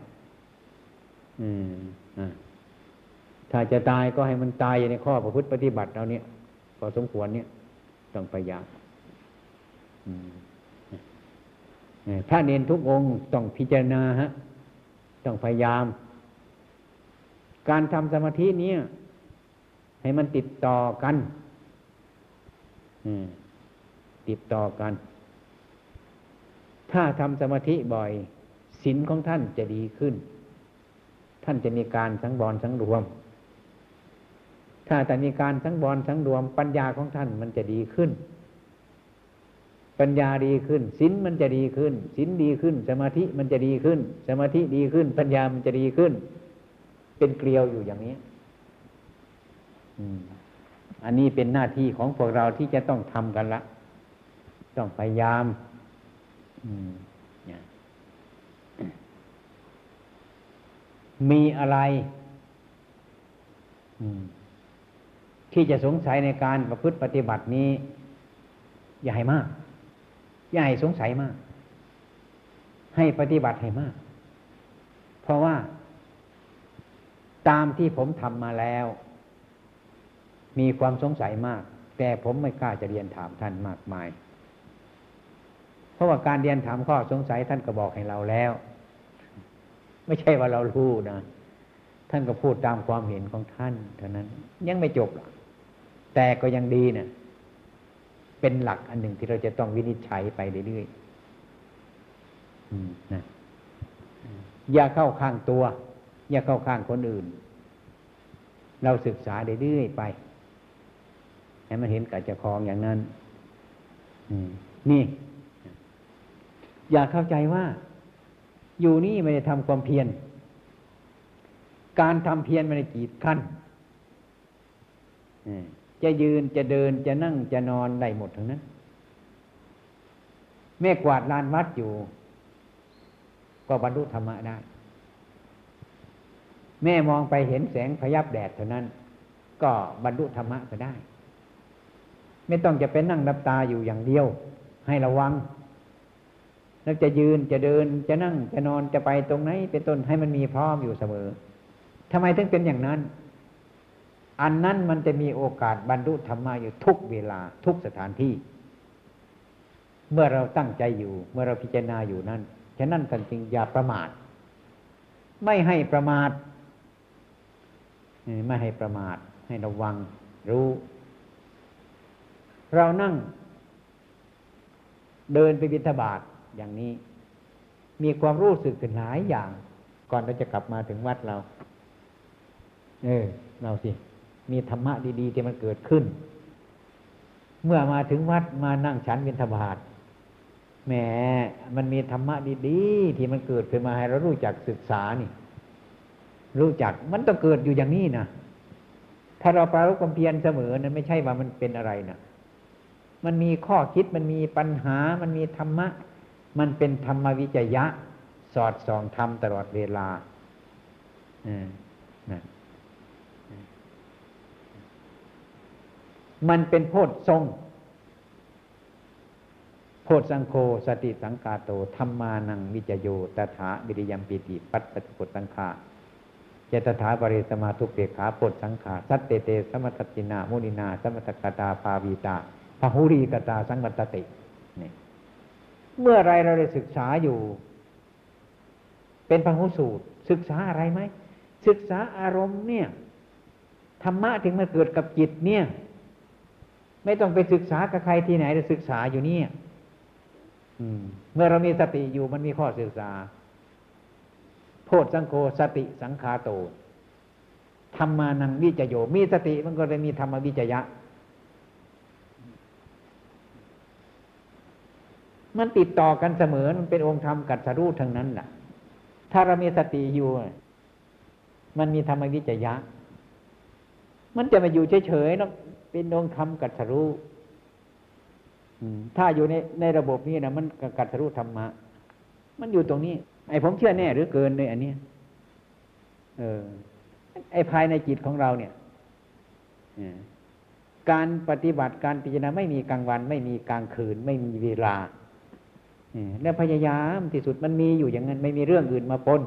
ถ้าจะตายก็ให้มันตายอยู่ในข้อประพฤติปฏิบัติเราเนี่ยพอสมควรเนี่ย ต้องพยายามถ้าเนนทุกองค์ต้องพิจารณาฮะ ต้องพยายาม การทำสมาธินี้ให้มันติดต่อกันติดต่อกัน ถ้าทำสมาธิบ่อยศีลของท่านจะดีขึ้น ท่านจะมีการสังบอนสังรวม ถ้าแต่มีการสังบอนสังรวม ปัญญาของท่านมันจะดีขึ้น ปัญญาดีขึ้นศีลมันจะดีขึ้นศีลดีขึ้น สมาธิมันจะดีขึ้น สมาธิดีขึ้น ปัญญามันจะดีขึ้น เป็นเกลียวอยู่อย่างนี้อันนี้เป็นหน้าที่ของพวกเราที่จะต้องทำกันละ ต้องพยายามมีอะไรที่จะสงสัยในการประพฤติปฏิบัตินี้ อย่าให้มาก อย่าให้สงสัยมาก ให้ปฏิบัติให้มาก เพราะว่า ตามที่ผมทำมาแล้ว มีความสงสัยมาก แต่ผมไม่กล้าจะเรียนถามท่านมากมาย เพราะว่าการเรียนถามข้อสงสัยท่านก็บอกให้เราแล้ว ไม่ใช่ว่าเรารู้นะ ท่านก็พูดตามความเห็นของท่านเท่านั้น ยังไม่จบหรอกแต่ก็ยังดีเนะ่ยเป็นหลักอันหนึ่งที่เราจะต้องวินิจฉัยไปเรื่อยๆนะอย่าเข้าข้างตัว อย่าเข้าข้างคนอื่น เราศึกษาเรื่อยๆไป ให้มันเห็นกับจะคลองอย่างนั้นนี่ อย่าเข้าใจว่า อยู่นี่ไม่ได้ทำความเพียรการทำเพียรไม่ได้กีดขั้นจะยืนจะเดินจะนั่งจะนอนได้หมดทั้งนั้นแม่กวาดลานวัดอยู่ ก็บรรลุธรรมะได้ แม่มองไปเห็นแสงพยับแดดเท่านั้น ก็บรรลุธรรมะก็ได้ ไม่ต้องจะเป็นนั่งรับตาอยู่อย่างเดียว ให้ระวัง แล้วจะยืนจะเดินจะนั่งจะนอนจะไปตรงไหน เป็นต้นให้มันมีพร้อมอยู่เสมอทำไมถึงเป็นอย่างนั้น อันนั้นมันจะมีโอกาสบรรลุธรรมะอยู่ทุกเวลาทุกสถานที่ เมื่อเราตั้งใจอยู่ เมื่อเราพิจารณาอยู่นั้นฉะนั้นท่านจึงอย่าประมาท ไม่ให้ประมาท ไม่ให้ประมาทให้ระวังรู้ เรานั่ง เดินไปบิณฑบาตอย่างนี้ มีความรู้สึกถึงหลายอย่าง ก่อนเราจะกลับมาถึงวัดเรา เออ เราสิ มีธรรมะดีๆที่มันเกิดขึ้น เมื่อมาถึงวัดมานั่งฉันบิณฑบาตแหมมันมีธรรมะดีๆที่มันเกิดขึ้นมาให้เรารู้จักศึกษานี่ รู้จักมันต้องเกิดอยู่อย่างนี้นะถ้าเราปรารบความเพียรเสมอนั้นไม่ใช่ว่ามันเป็นอะไรนะมันมีข้อคิดมันมีปัญหา มันมีธรรมะ มันเป็นธรรมวิจยะ สอดส่องธรรมตลอดเวลาอืมนะมันเป็นโพธทรง โพธสังโฆสติสังกาโตธรรมานังวิจโยตถาวิริยมปิติ ปัตปฏิปุสังขา เจตถาบริสมาทุเปขาโพธสังขาสัตเตเตสมัตตินามุนินา สมัตกตาภาวีตาพหุรีกตาสังวัตตินี่เมื่อไรเราได้ศึกษาอยู่ เป็นพหุสูตร ศึกษาอะไรไหมศึกษาอารมณ์เนี่ยธรรมะถึงมาเกิดกับจิตเนี่ย ไม่ต้องไปศึกษากับใครที่ไหนจะศึกษาอยู่เนี่ยเมื่อเรามีสติอยู่มันมีข้อศึกษา พธสังโฆสติสังคาโตธรรมานังวิจโย มีสติมันก็เลยมีธรรมวิจยะ มันติดต่อกันเสมอมันเป็นองค์ธรรมกัดสรู้ทั้งนั้นแหละถ้าเรามีสติอยู่ มันมีธรรมวิจยะ มันจะมาอยู่เฉยๆเนาะเป็นองค์ธรรมกัตรู้ถ้าอยู่ในในระบบนี้นะมันกัตรู้ธรรมะ มันอยู่ตรงนี้ ไอ้ผมเชื่อแน่หรือเกินเลยอันนี้เออ ไอ้ภายในจิตของเราเนี่ยการปฏิบัติการพิจารณาไม่มีกลางวัน ไม่มีกลางคืน ไม่มีเวลาแล้วพยายามที่สุดมันมีอยู่อย่างนั้น ไม่มีเรื่องอื่นมาปน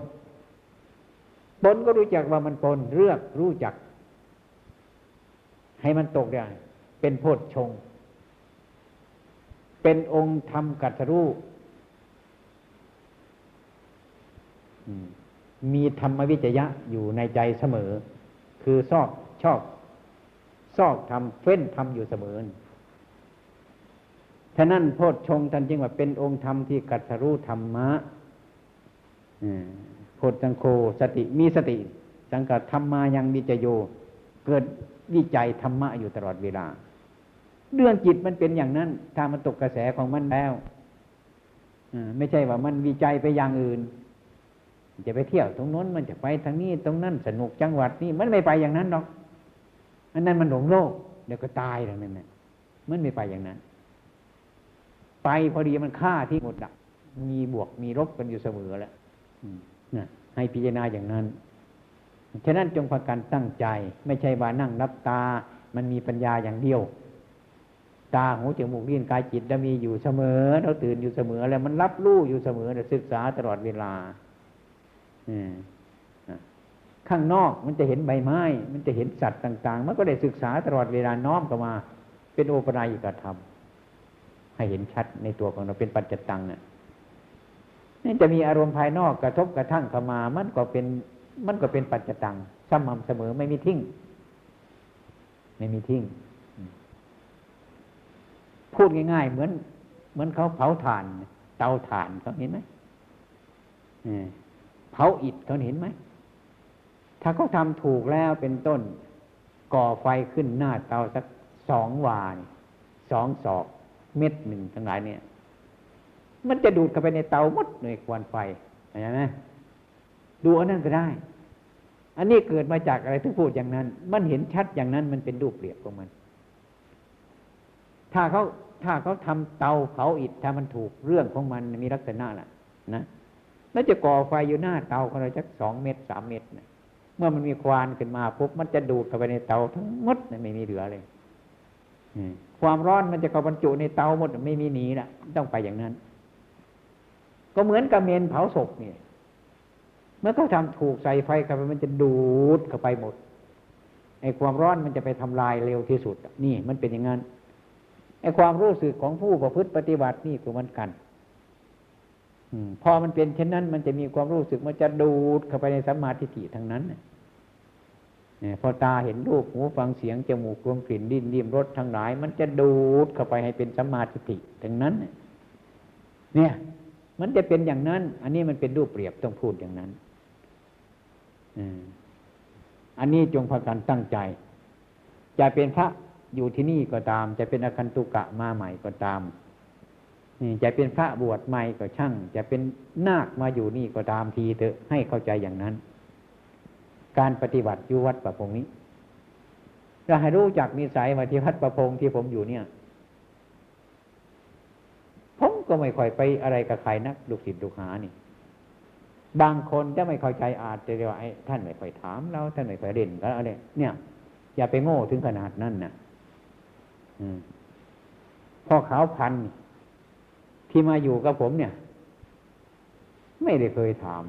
ปนก็รู้จักว่ามันปนเลือกรู้จัก ให้มันตกได้ เป็นโพชฌงเป็นองค์ธรรมกัตรู้ มีธรรมวิจยะอยู่ในใจเสมอ คือซอกชอบ ซอกทำเฟ้นทำอยู่เสมอ ฉะนั้นโพชฌงท่านจึงว่าเป็นองค์ธรรมที่กัตรู้ธรรมะโพชังโคสติมีสติ สังกัดธรรมายังวิจโย เกิดวิจัยธรรมะอยู่ตลอดเวลา เรื่องจิตมันเป็นอย่างนั้น ถ้ามันตกกระแสของมันแล้วไม่ใช่ว่ามันวิจัยไปอย่างอื่น จะไปเที่ยวตรงนู้นมันจะไปทางนี้ตรงนั้นสนุกจังหวัดนี้มันไม่ไปอย่างนั้นหรอกอันนั้นมันหลงโลกเดี๋ยวก็ตายแล้วนั่นน่ะมันไม่ไปอย่างนั้นไฟพอดีมันฆ่าที่หมดอะมีบวกมีลบกันอยู่เสมอแล้วนะให้พิจารณาอย่างนั้น ฉะนั้นจงพากันตั้งใจ ไม่ใช่ว่านั่งรับตา มันมีปัญญาอย่างเดียว ตาหูจมูกลิ้นกายจิตจะมีอยู่เสมอเราตื่นอยู่เสมอ แล้วมันรับรู้อยู่เสมอศึกษาตลอดเวลา ข้างนอกมันจะเห็นใบไม้ มันจะเห็นสัตว์ต่าง ๆ มันก็ได้ศึกษาตลอดเวลาน้อมเข้ามา เป็นโอปรายิกธรรมให้เห็นชัดในตัวของเราเป็นปัจจตังเนี่ยนี่จะมีอารมณ์ภายนอกกระทบกระทั่งเข้ามา มันก็เป็น มันก็เป็นปัจจตังสม่ำเสมอไม่มีทิ้งไม่มีทิ้งพูดง่ายๆ เหมือน เหมือนเขาเผาถ่าน เตาถ่านเขาเห็นไหม เผาอิฐเขาเห็นไหม ถ้าเขาทำถูกแล้วเป็นต้น ก่อไฟขึ้นหน้าเตาสักสองวานสองศอกเม็ดหนึ่งทั้งหลายเนี่ย มันจะดูดเข้าไปในเตาหมดในควันไฟเห็นไหมดูอันนั้นก็ได้ อันนี้เกิดมาจากอะไรที่พูดอย่างนั้น มันเห็นชัดอย่างนั้นมันเป็นรูปเปรียบของมัน ถ้าเขาถ้าเขาทำเตาเผาอิฐถ้ามันถูกเรื่องของมันมีลักษณะแหละนะ แล้วจะก่อไฟอยู่หน้าเตาของเราสักสองเมตรสามเมตรนะเมื่อมันมีควันขึ้นมาปุ๊บมันจะดูดเข้าไปในเตาทั้งหมดไม่มีเหลือเลยความร้อนมันจะเข้าบรรจุในเตาหมดไม่มีหนีละต้องไปอย่างนั้น ก็เหมือนกับเมนเผาศพนี่เมื่อเขาทำถูกใส่ไฟเข้าไปมันจะดูดเข้าไปหมดไอ้ความร้อนมันจะไปทำลายเร็วที่สุด นี่มันเป็นอย่างนั้นไอ้ความรู้สึกของผู้ประพฤติปฏิบัตินี่คือมันกัน พอมันเป็นเช่นนั้น มันจะมีความรู้สึกมันจะดูดเข้าไปในสัมมาทิฏฐิทั้งนั้นพอตาเห็นรูปหูฟังเสียงจมูกรวมกลิ่นดิ้นดิ้มรสทั้งหลาย มันจะดูดเข้าไปให้เป็นสัมมาทิฏฐิทั้งนั้น เนี่ย มันจะเป็นอย่างนั้น อันนี้มันเป็นรูปเปรียบต้องพูดอย่างนั้นอันนี้จงพากันตั้งใจ จะเป็นพระอยู่ที่นี่ก็ตาม จะเป็นอาคันตุกะมาใหม่ก็ตาม จะเป็นพระบวชใหม่ก็ช่าง จะเป็นนาคมาอยู่นี่ก็ตามทีเถอะให้เข้าใจอย่างนั้น การปฏิบัติอยู่วัดประพงนี้เราให้รู้จักนิสัยมาที่วัดประพงที่ผมอยู่เนี่ย ผมก็ไม่ค่อยไปอะไรกับใครนักลูกศิษย์ลูกหานี่ บางคนจะไม่เข้าใจอาจจะเรียกว่าท่านไม่ค่อยถามเราท่านไม่ค่อยเด่นก็อะไรเนี่ย อย่าไปโง่ถึงขนาดนั้นนะพ่อขาวพัน ที่มาอยู่กับผมเนี่ย ไม่ได้เคยถาม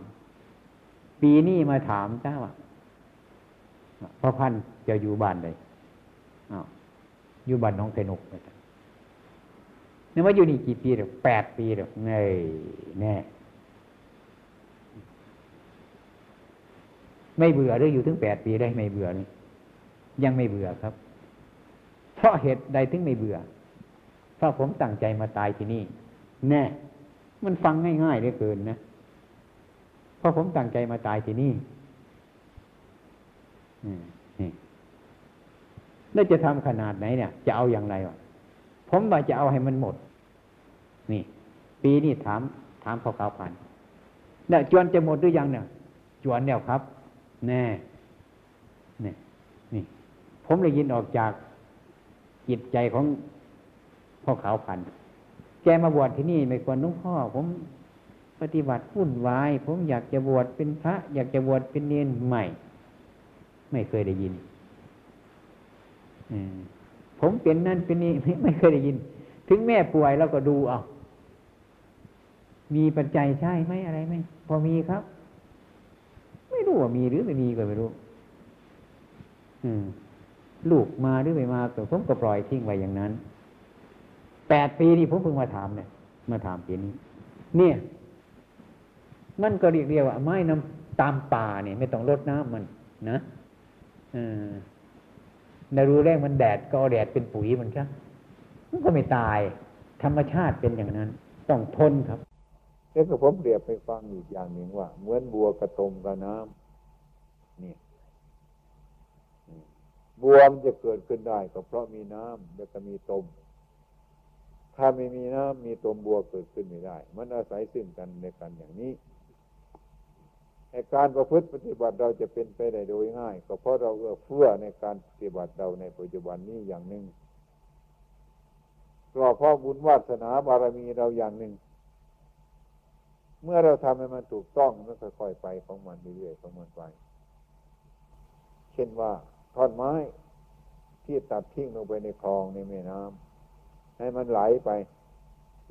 ปีนี้มาถามจ้าว่าพ่อพันจะอยู่บ้านใดอ้าวอยู่บ้านน้องเทนุกเนี่ยมาอยู่นี่กี่ปีหรอแปดปีหรอเงยแน่ไม่เบื่อหรืออยู่ถึงแปดปีได้ไม่เบื่อนี่ยังไม่เบื่อครับ เพราะเหตุใดถึงไม่เบื่อ เพราะผมตั้งใจมาตายที่นี่ แน่ มันฟังง่ายๆเหลือเกินนะเพราะผมตั้งใจมาตายที่นี่นี่แล้วจะทำขนาดไหนเนี่ย จะเอาอย่างไรวะผมว่าจะเอาให้มันหมด นี่ ปีนี้ถาม ถามพ่อเก้าพันเนี่ยจวนจะหมดหรือยังเนี่ยจวนแล้วครับ แน่นี่นี่ ผมได้ยินออกจากจิตใจของพ่อขาวพัน แกมาบวชที่นี่ไม่ควรนุ่งพ่อ ผมปฏิบัติวุ่นวาย ผมอยากจะบวชเป็นพระ อยากจะบวชเป็นเนนใหม่ ไม่เคยได้ยินผมเป็นนั่นเป็นนี่ไม่เคยได้ยิน ถึงแม่ป่วยเราก็ดูเอามีปัจจัยใช่ไหมอะไรไหมพอมีครับ ไม่รู้ว่ามีหรือไม่มีก็ไม่รู้ลูกมาหรือไม่มาก็ผมก็ปล่อยทิ้งไว้อย่างนั้น แปดปีนี่ผมเพิ่งมาถามเนี่ย มาถามปีนี้ เนี่ย มันก็เรียกเรียกว่าไม้น้ำตามป่าเนี่ย ไม่ต้องลดน้ำมัน นะอในรูแรกมันแดดก็แดดเป็นปุ๋ยมันครับมันก็ไม่ตาย ธรรมชาติเป็นอย่างนั้น ต้องทนครับแล้วก็ผมเรียบไปฟังอีกอย่างหนึ่งว่า เหมือนบัวกระตมกับน้ำนี่บัวมันจะเกิดขึ้นได้ก็เพราะมีน้ำแล้วก็มีตม ถ้าไม่มีน้ำมีตมบัวเกิดขึ้นไม่ได้ มันอาศัยซึ่งกันในกันอย่างนี้ในการประพฤติปฏิบัติเราจะเป็นไปได้โดยง่าย ก็เพราะเราเอื้อเฟื้อในการปฏิบัติเราในปัจจุบันนี้อย่างหนึ่งก็เพราะบุญวาสนาบารมีเราอย่างหนึ่ง เมื่อเราทำให้มันถูกต้องมันค่อยๆไปของมันเรื่อยๆของมันไป เช่นว่าท่อนไม้ที่ตัดทิ้งลงไปในคลองในแม่น้ำ ให้มันไหลไป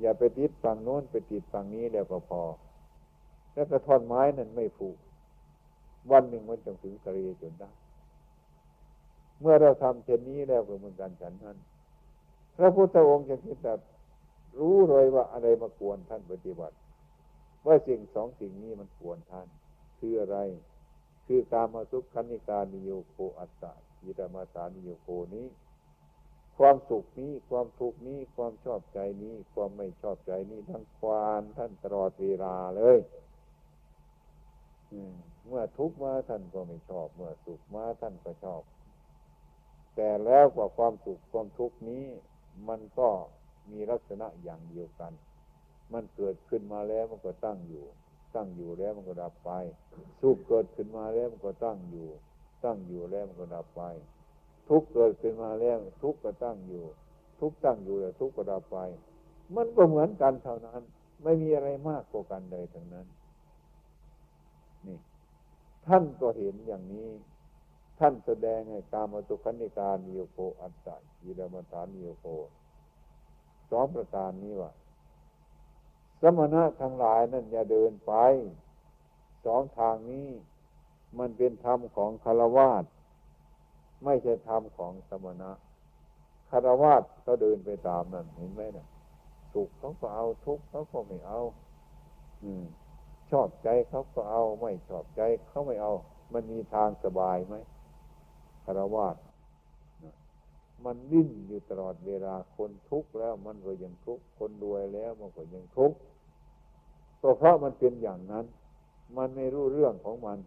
อย่าไปติดฝั่งโน้นไปติดฝั่งนี้แล้วก็พอ แล้วกระท่อนไม้นั้นไม่ผูก วันหนึ่งมันจะถึงกระเรจนได้ เมื่อเราทำเช่นนี้แล้วก็เหมือนกันฉันนั้น พระพุทธองค์จะคิดแบบรู้เลยว่าอะไรมากวนท่านปฏิบัติ ว่าสิ่งสองสิ่งนี้มันกวนท่าน คืออะไร คือการมาสุขคันิการนิโยโคอัตตายิรมาสานิโยโคนี้ ความสุขนี้ความทุกข์นี้ความชอบใจนี้ ความไม่ชอบใจนี้ทั้งควานท่านตลอดเวลาเลยเมื่อทุกข์มาท่านก็ไม่ชอบ เมื่อสุขมาท่านก็ชอบ แต่แล้วกว่าความสุขความทุกข์นี้ มันก็มีลักษณะอย่างเดียวกัน มันเกิดขึ้นมาแล้วมันก็ตั้งอยู่ ตั้งอยู่แล้วมันก็ดับไป สุขเกิดขึ้นมาแล้วมันก็ตั้งอยู่ ตั้งอยู่แล้วมันก็ดับไป ทุกเกิดขึ้นมาแล้ว ทุกก็ตั้งอยู่ ทุกตั้งอยู่แล้วทุกก็ดับไป มันก็เหมือนกันเท่านั้น ไม่มีอะไรมากกว่ากันเลยทั้งนั้น นี่ ท่านก็เห็นอย่างนี้ ท่านแสดงให้กามาตุคันิการนิโยโคอัตตายีรมฐานนิโยโคสองประการนี้ว่าสมณะทั้งหลายนั่นอย่าเดินไปสองทางนี้ มันเป็นธรรมของคารวาส ไม่ใช่ธรรมของสมณะคารวาสก็เดินไปตามนั่นเห็นไหมนะสุขเขาก็เอาทุกข์เขาก็ไม่เอา อืม ชอบใจเขาก็เอา ไม่ชอบใจเขาไม่เอา มันมีทางสบายไหมคารวาสมันดิ้นอยู่ตลอดเวลาคนทุกข์แล้วมันก็ยังทุกข์คนรวยแล้วมันก็ยังทุกข์ก็เพราะมันเป็นอย่างนั้น มันไม่รู้เรื่องของมัน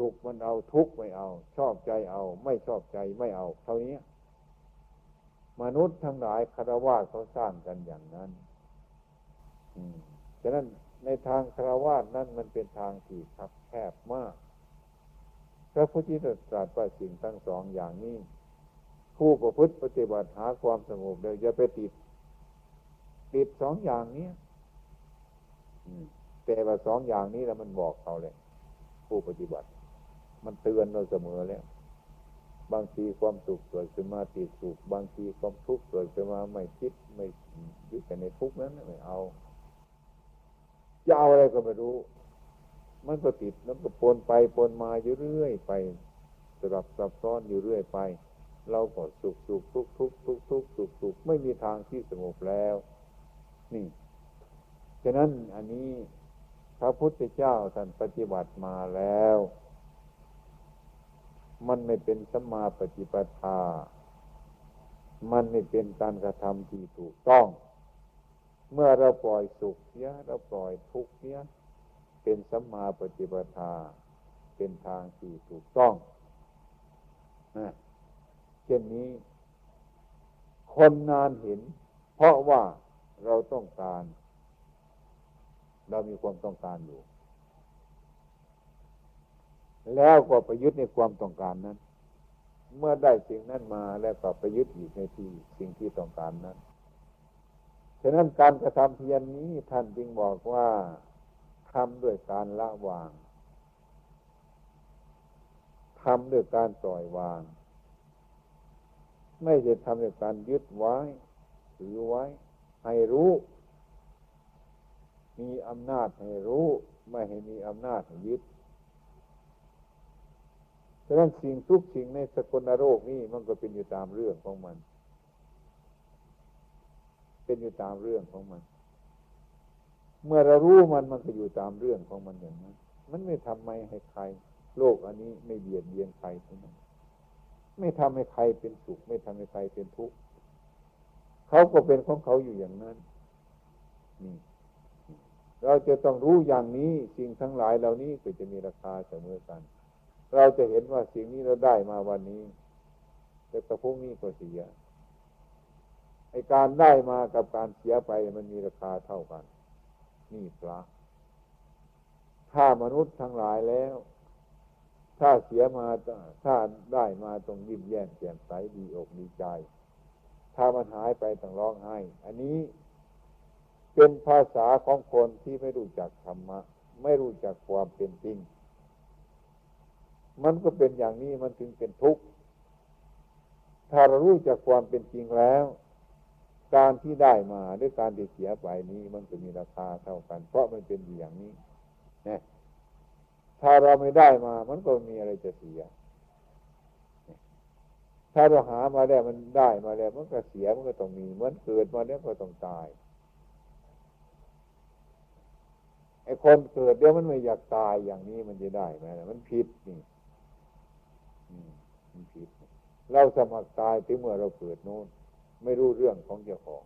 สุขมันเอาทุกข์ไม่เอา ชอบใจเอา ไม่ชอบใจไม่เอา เท่านี้มนุษย์ทั้งหลายคารวะเขาสร้างกันอย่างนั้นฉะนั้นในทางคารวะนั้นมันเป็นทางที่คับแคบมาก พระพุทธเจ้าตรัสว่าสิ่งทั้งสองอย่างนี้ ผู้ประพฤติปฏิบัติหาความสงบเดี๋ยวอย่าไปติด ติดสองอย่างนี้แต่ว่าสองอย่างนี้แล้วมันบอกเขาเลย ผู้ปฏิบัติ มันเตือนเราเสมอแล้ว บางทีความสุขเกิดขึ้นมาติดสุข บางทีความทุกข์เกิดขึ้นมาไม่คิดไม่ยึดแต่ในทุกข์นั้นไม่เอาจะเอาอะไรก็ไม่รู้ มันก็ติดแล้วก็ปนไปปนมาอยู่เรื่อยไปสลับซับซ้อนอยู่เรื่อยไป เราก็สุขสุขทุกทุกทุกทุกสุขสุขไม่มีทางที่สงบแล้ว นี่ ฉะนั้นอันนี้พระพุทธเจ้าท่านปฏิบัติมาแล้ว มันไม่เป็นสมาปฏิปทา มันไม่เป็นการกระทำที่ถูกต้อง เมื่อเราปล่อยสุขเสียเราปล่อยทุกเสียเป็นสมมาปฏิปทา เป็นทางที่ถูกต้องนะเช่นนี้ คนนานเห็น เพราะว่าเราต้องการ เรามีความต้องการอยู่ แล้วก็ประยุทธ์ในความต้องการนั้น เมื่อได้สิ่งนั้นมาแล้วก็ประยุทธ์อีกในที่สิ่งที่ต้องการนั้น ฉะนั้นการกระทำเพียรนนี้ท่านจึงบอกว่าทำด้วยการละวางทำด้วยการปล่อยวาง ไม่จะทำด้วยการยึดไว้ถือไว้ ให้รู้ มีอำนาจให้รู้ ไม่ให้มีอำนาจให้ยึด ฉะนั้นสิ่งทุกสิ่งในสกลโรคนี่มันก็เป็นอยู่ตามเรื่องของมัน เป็นอยู่ตามเรื่องของมัน เมื่อเรารู้มันมันก็อยู่ตามเรื่องของมันอย่างนั้น มันไม่ทำไม่ให้ใคร โลกอันนี้ไม่เบียดเบียนใครทั้งนั้นไม่ทำให้ใครเป็นสุข ไม่ทำให้ใครเป็นทุกข์เขาก็เป็นของเขาอยู่อย่างนั้นนี่เราจะต้องรู้อย่างนี้สิ่งทั้งหลายเหล่านี้ก็จะมีราคาเสมอกัน เราจะเห็นว่าสิ่งนี้เราได้มาวันนี้ แต่กระพุ่งนี้ก็เสียไอการได้มากับการเสียไปมันมีราคาเท่ากัน นี่พระถ้ามนุษย์ทั้งหลายแล้ว ถ้าเสียมาถ้าได้มาตรงยิ้มแย้มแจ่มใสดีอกดีใจ ถ้ามันหายไปต้องร้องไห้ อันนี้เป็นภาษาของคนที่ไม่รู้จักธรรมะ ไม่รู้จักความเป็นจริง มันก็เป็นอย่างนี้มันถึงเป็นทุกข์ ถ้าเรารู้จักความเป็นจริงแล้ว การที่ได้มาด้วยการที่เสียไปนี้มันจะมีราคาเท่ากัน เพราะมันเป็นอย่างนี้นะถ้าเราไม่ได้มามันก็มีอะไรจะเสีย ถ้าเราหามาแล้วมันได้มาแล้วมันก็เสียมันก็ต้องมีเหมือนเกิดมาแล้วก็ต้องตายไอ้คนเกิดเดี๋ยวมันไม่อยากตายอย่างนี้มันจะได้ไหมมันผิดนี่ มันผิด เราสมัครตายถึงเมื่อเราเกิดโน้น ไม่รู้เรื่องของเจ้าของ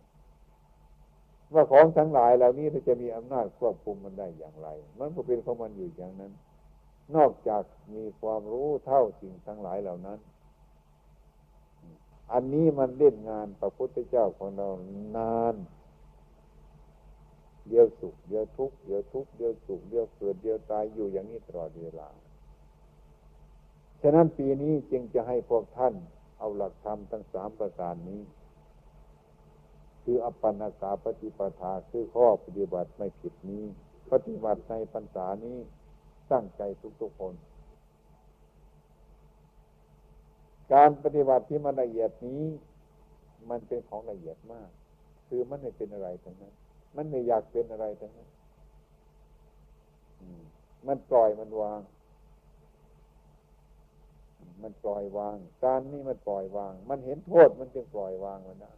ว่าของทั้งหลายเหล่านี้ถ้าจะมีอำนาจควบคุมมันได้อย่างไร มันก็เป็นของมันอยู่อย่างนั้น นอกจากมีความรู้เท่าสิ่งทั้งหลายเหล่านั้น อันนี้มันเล่นงานพระพุทธเจ้าของเรานานเดียวสุขเดียวทุกข์เดียวทุกข์เดียวสุขเดียวเกิดเดียวตายอยู่อย่างนี้ตลอดเวลา ฉะนั้นปีนี้จึงจะให้พวกท่านเอาหลักธรรมทั้งสามประการนี้ คืออปันนากาปฏิปทาคือข้อปฏิบัติไม่ผิดนี้ ปฏิบัติในพรรษานี้ตั้งใจทุกๆคน การปฏิบัติที่มันละเอียดนี้ มันเป็นของละเอียดมาก คือมันไม่เป็นอะไรทั้งนั้น มันไม่อยากเป็นอะไรทั้งนั้นมันปล่อยมันวาง มันปล่อยวาง การนี่มันปล่อยวาง มันเห็นโทษมันจึงปล่อยวางมันได้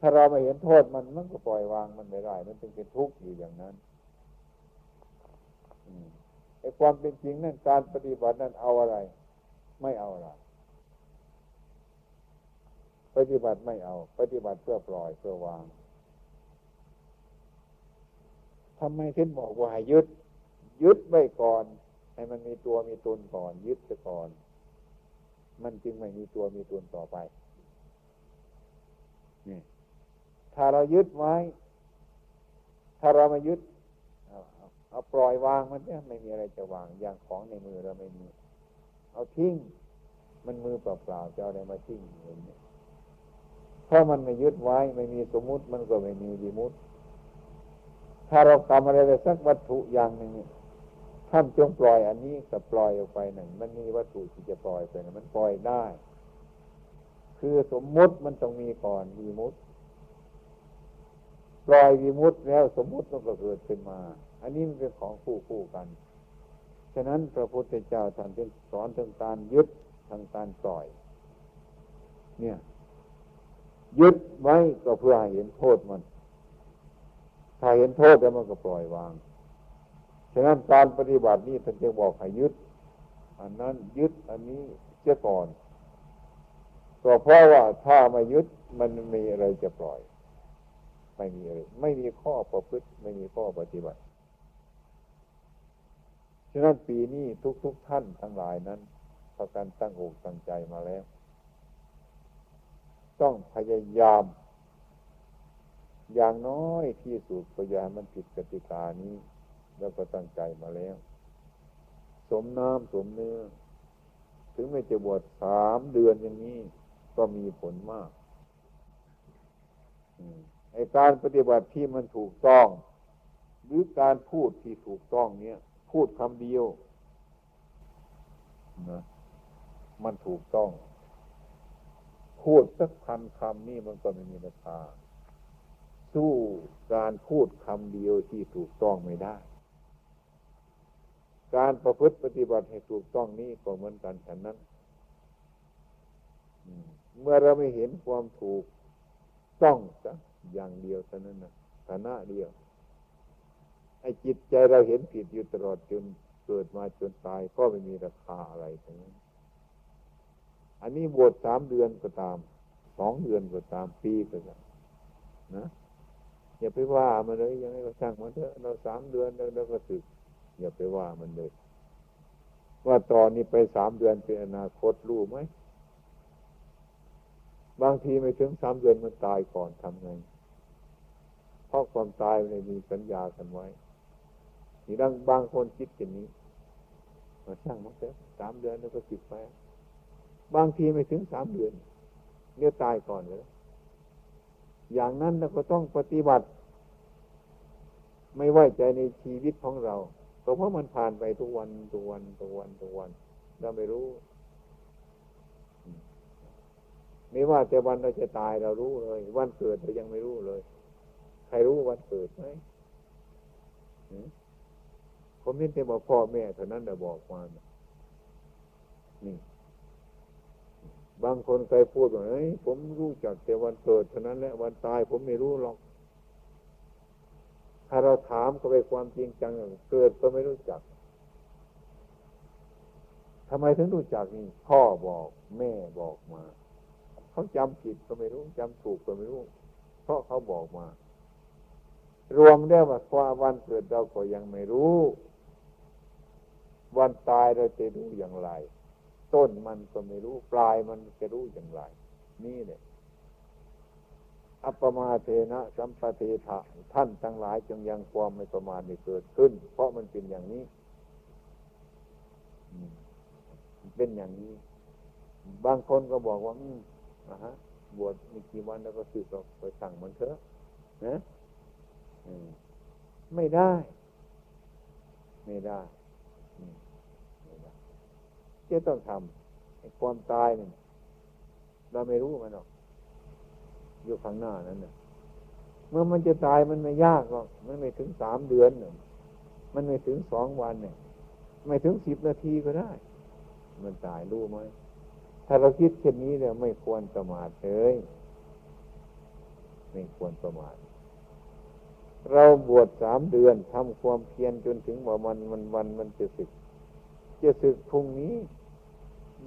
ถ้าเราไม่เห็นโทษมันมันก็ปล่อยวางมันไม่ได้มันจึงเป็นทุกข์อยู่อย่างนั้นไอ้ความเป็นจริงนั่นการปฏิบัตินั้นเอาอะไร ไม่เอาอะไรปฏิบัติไม่เอา ปฏิบัติเพื่อปล่อยเพื่อวางทำไมถึงบอกว่ายึด ยึดไว้ก่อน ให้มันมีตัวมีตนก่อน ยึดไปก่อน มันจึงไม่มีตัวมีตนต่อไปนี่ถ้าเรายึดไว้ ถ้าเรามายึดเอาเอาปล่อยวางมันเนี่ยไม่มีอะไรจะวางอย่างของในมือเราไม่มีเอาทิ้งมันมือเปล่าๆจะเอาอะไรมาทิ้งอย่างนี้เพราะมันไม่ยึดไว้ ไม่มีสมมุติมันก็ไม่มีดีมุติ ถ้าเราทำอะไรไปสักวัตถุอย่างหนึ่ง ท่านจงปล่อยอันนี้ก็ปล่อยออกไปหนึ่ง มันมีวัตถุที่จะปล่อยไปมันปล่อยได้ คือสมมุติมันต้องมีก่อนวีมุตปล่อยวีมุตแล้วสมมุติมันก็เกิดขึ้นมา อันนี้มันเป็นของคู่คู่กัน ฉะนั้นพระพุทธเจ้าท่านจึงสอนถึงการยึดทางการปล่อย เนี่ย ยึดไว้ก็เพื่อให้เห็นโทษมัน ถ้าเห็นโทษแล้วมันก็ปล่อยวาง ฉะนั้นการปฏิบัตินี้ท่านจะบอกให้ยึด อันนั้นยึดอันนี้เสียก่อน ก็เพราะว่าถ้าไม่ยึดมันมีอะไรจะปล่อย ไม่มีอะไร ไม่มีข้อประพฤติ ไม่มีข้อปฏิบัติ ฉะนั้นปีนี้ทุกๆทท่านทั้งหลายนั้นพากันตั้งอกตั้งใจมาแล้ว ต้องพยายาม อย่างน้อยที่สุดก็อย่ามันผิดกติกานี้ แล้วก็ตั้งใจมาแล้ว สมน้ำสมเนื้อ ถึงไม่จะบวชสามเดือนอย่างนี้ ก็มีผลมากไอการปฏิบัติที่มันถูกต้อง หรือการพูดที่ถูกต้องเนี่ยพูดคำเดียวนะมันถูกต้อง พูดสักพันคำนี่มันก็ไม่มีราคาสู้การพูดคำเดียวที่ถูกต้องไม่ได้ การประพฤติปฏิบัติให้ถูกต้องนี้ก็เหมือนกันฉันนั้นเมื่อเราไม่เห็นความถูกต้องสักอย่างเดียวเท่านั้นนะฐานะเดียวไอ้จิตใจเราเห็นผิดอยู่ตลอดจนเกิดมาจนตายก็ไม่มีราคาอะไรทั้งนั้น อันนี้บวชสามเดือนก็ตาม สองเดือนก็ตามปีก็ตามนะอย่าไปว่ามันเลยยังไงก็ช่างมันเถอะเราสามเดือนแล้วก็สึก อย่าไปว่ามันเลย ว่าตอนนี้ไปสามเดือนเป็นอนาคตรู้ไหมบางทีไม่ถึงสามเดือนมันตายก่อนทำไงเพราะความตายมันมีสัญญากันไว้นี่ดังบางคนคิดอย่างนี้มาช่างมันเถอะสามเดือนแล้วก็สึกไปบางทีไม่ถึงสามเดือนเดี๋ยตายก่อนเลยอย่างนั้นเราก็ต้องปฏิบัติ ไม่ไว้ใจในชีวิตของเรา ก็เพราะมันผ่านไปทุกวันทุกวันทุกวันทุกวันเราไม่รู้ไม่ว่าแต่วันเราจะตายเรารู้เลย วันเกิดเรายังไม่รู้เลย ใครรู้วันเกิดไหมผมเห็นแต่บอกพ่อแม่เท่านั้นเราบอกมานี่ บางคนเคยพูดว่าเฮ้ยผมรู้จักแต่วันเกิดเท่านั้นแหละวันตายผมไม่รู้หรอก ถ้าเราถามเขาไปความจริงจังเกิดก็ไม่รู้จักทำไมถึงรู้จักนี่พ่อบอกแม่บอกมาเขาจำผิดก็ไม่รู้จำถูกก็ไม่รู้ เพราะเขาบอกมา รวมได้ว่าความวันเกิดเราก็ยังไม่รู้ วันตายเราจะรู้อย่างไร ต้นมันก็ไม่รู้ ปลายมันจะรู้อย่างไร นี่เนี่ย อัปมาเทนะสัมปเทถะท่านทั้งหลายจงยังความไม่ประมาทไม่เกิดขึ้น เพราะมันเป็นอย่างนี้เป็นอย่างนี้ บางคนก็บอกว่าอ่าฮะบวชมีกี่วันแล้วก็สึกเราไปสั่งมันเถอะนะไม่ได้ ไม่ได้ไม่ได้จะต้องทำความตายเนี่ยเราไม่รู้มันหรอก อยู่ข้างหน้านั้นเนี่ยเมื่อมันจะตายมันไม่ยากหรอก มันไม่ถึงสามเดือนเนี่ยมันไม่ถึงสองวันเนี่ย ไม่ถึงสิบนาทีก็ได้ มันตายรู้ไหมถ้าเราคิดเช่นนี้เนี่ยไม่ควรประมาทเลยไม่ควรประมาทเราบวชสามเดือนทำความเพียรจนถึงว่ามันมันวันมันจะสึก จะสึกพรุ่งนี้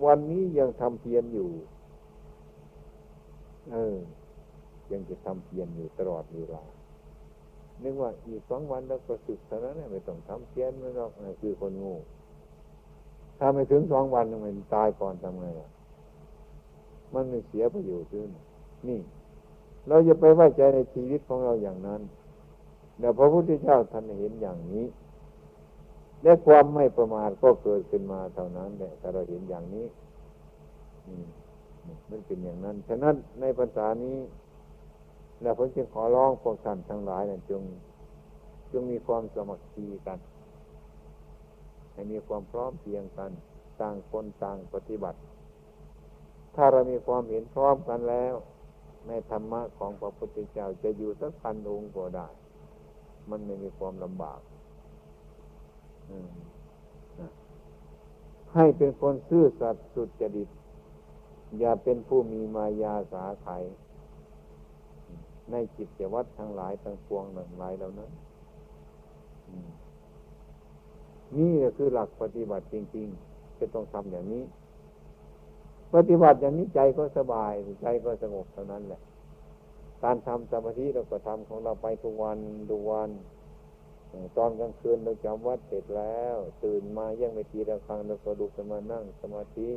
วันนี้ยังทำเพียรอยู่ เออ ยังจะทำเพียรอยู่ตลอดเวลานึกว่าอีกสองวันแล้วก็สึกเท่านั้นไม่ต้องทำเพียรไม่หรอกคือคนงูถ้าไม่ถึงสองวันมันตายก่อนทำไงล่ะมันไม่เสียประโยชน์ด้วยนี่ เราจะไปไว้ใจในชีวิตของเราอย่างนั้นเดี๋ยวพระพุทธเจ้าท่านเห็นอย่างนี้ และความไม่ประมาทก็เกิดขึ้นมาเท่านั้นแหละถ้าเราเห็นอย่างนี้มันเป็นอย่างนั้น ฉะนั้นในภาษานี้ แล้วผมจึงขอร้องพวกท่านทั้งหลายนะจงจงมีความสมัครคีกันให้มีความพร้อมเพียงกัน ต่างคนต่างปฏิบัติ ถ้าเรามีความเห็นพร้อมกันแล้วในธรรมะของพระพุทธเจ้าจะอยู่สักพันองค์ก็ได้ มันไม่มีความลำบากให้เป็นคนซื่อสัตย์สุจริต อย่าเป็นผู้มีมายาสาไข ในจิตวัตทั้งหลายทั้งปวงหนึ่งหลายเหล่านั้นนี่ก็คือหลักปฏิบัติจริงๆจะต้องทำอย่างนี้ ปฏิบัติอย่างนี้ใจก็สบายใจก็สงบเท่านั้นแหละ การทำสมาธิเราก็ทำของเราไปทุกวันทุกวันตอนกลางคืนเราจำวัดเสร็จแล้ว ตื่นมายังไม่ทีละครั้งเราก็ดูกันมานั่งสมาธิ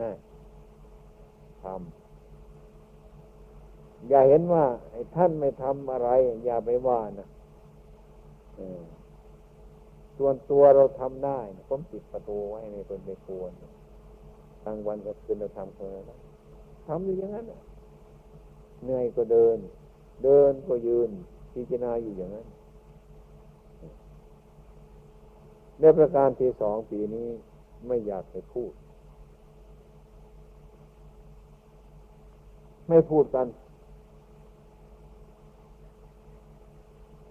นะทำ อย่าเห็นว่าไอ้ท่านไม่ทำอะไร อย่าไปว่านะส่วนตัวเราทำได้ผมปิดประตูไว้ในคนไปควรทางวันกับคืนเราทำเท่านั้นทำอยู่อย่างนั้นเหนื่อยก็เดิน เดินก็ยืนพิจารณาอยู่อย่างนั้นในประการที่สองปีนี้ไม่อยากไปพูด ไม่พูดกัน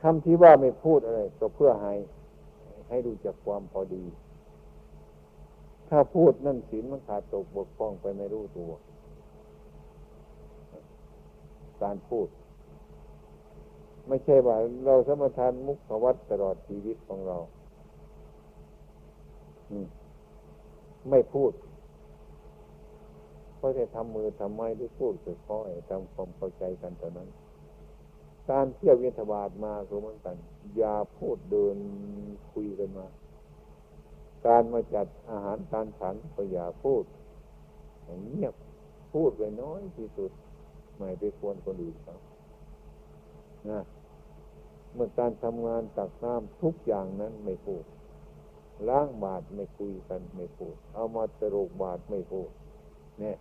คำที่ว่าไม่พูดอะไร ก็เพื่อให้ให้ดูจากความพอดี ถ้าพูดนั่นศีลมันขาดตกบกพร่องไปไม่รู้ตัว การพูด ไม่ใช่ว่า เราสมทานมุขวัตตลอดชีวิตของเราไม่พูดก็จะทำมือทำไม้ด้วยพูดค่อยทำความเข้าใจกันเท่านั้น การเที่ยวเวินทบาทมาก็เหมือนกันอย่าพูดเดินคุยกันมา การมาจัดอาหารการฉันก็อย่าพูดเงียบพูดไปน้อยที่สุดไม่ไปควรคนอื่นเขานะเมื่อการทำงานตักน้ำทุกอย่างนั้นไม่พูดล้างบาทไม่คุยกันไม่พูด เอามาตรกบาทไม่พูดเนี่ย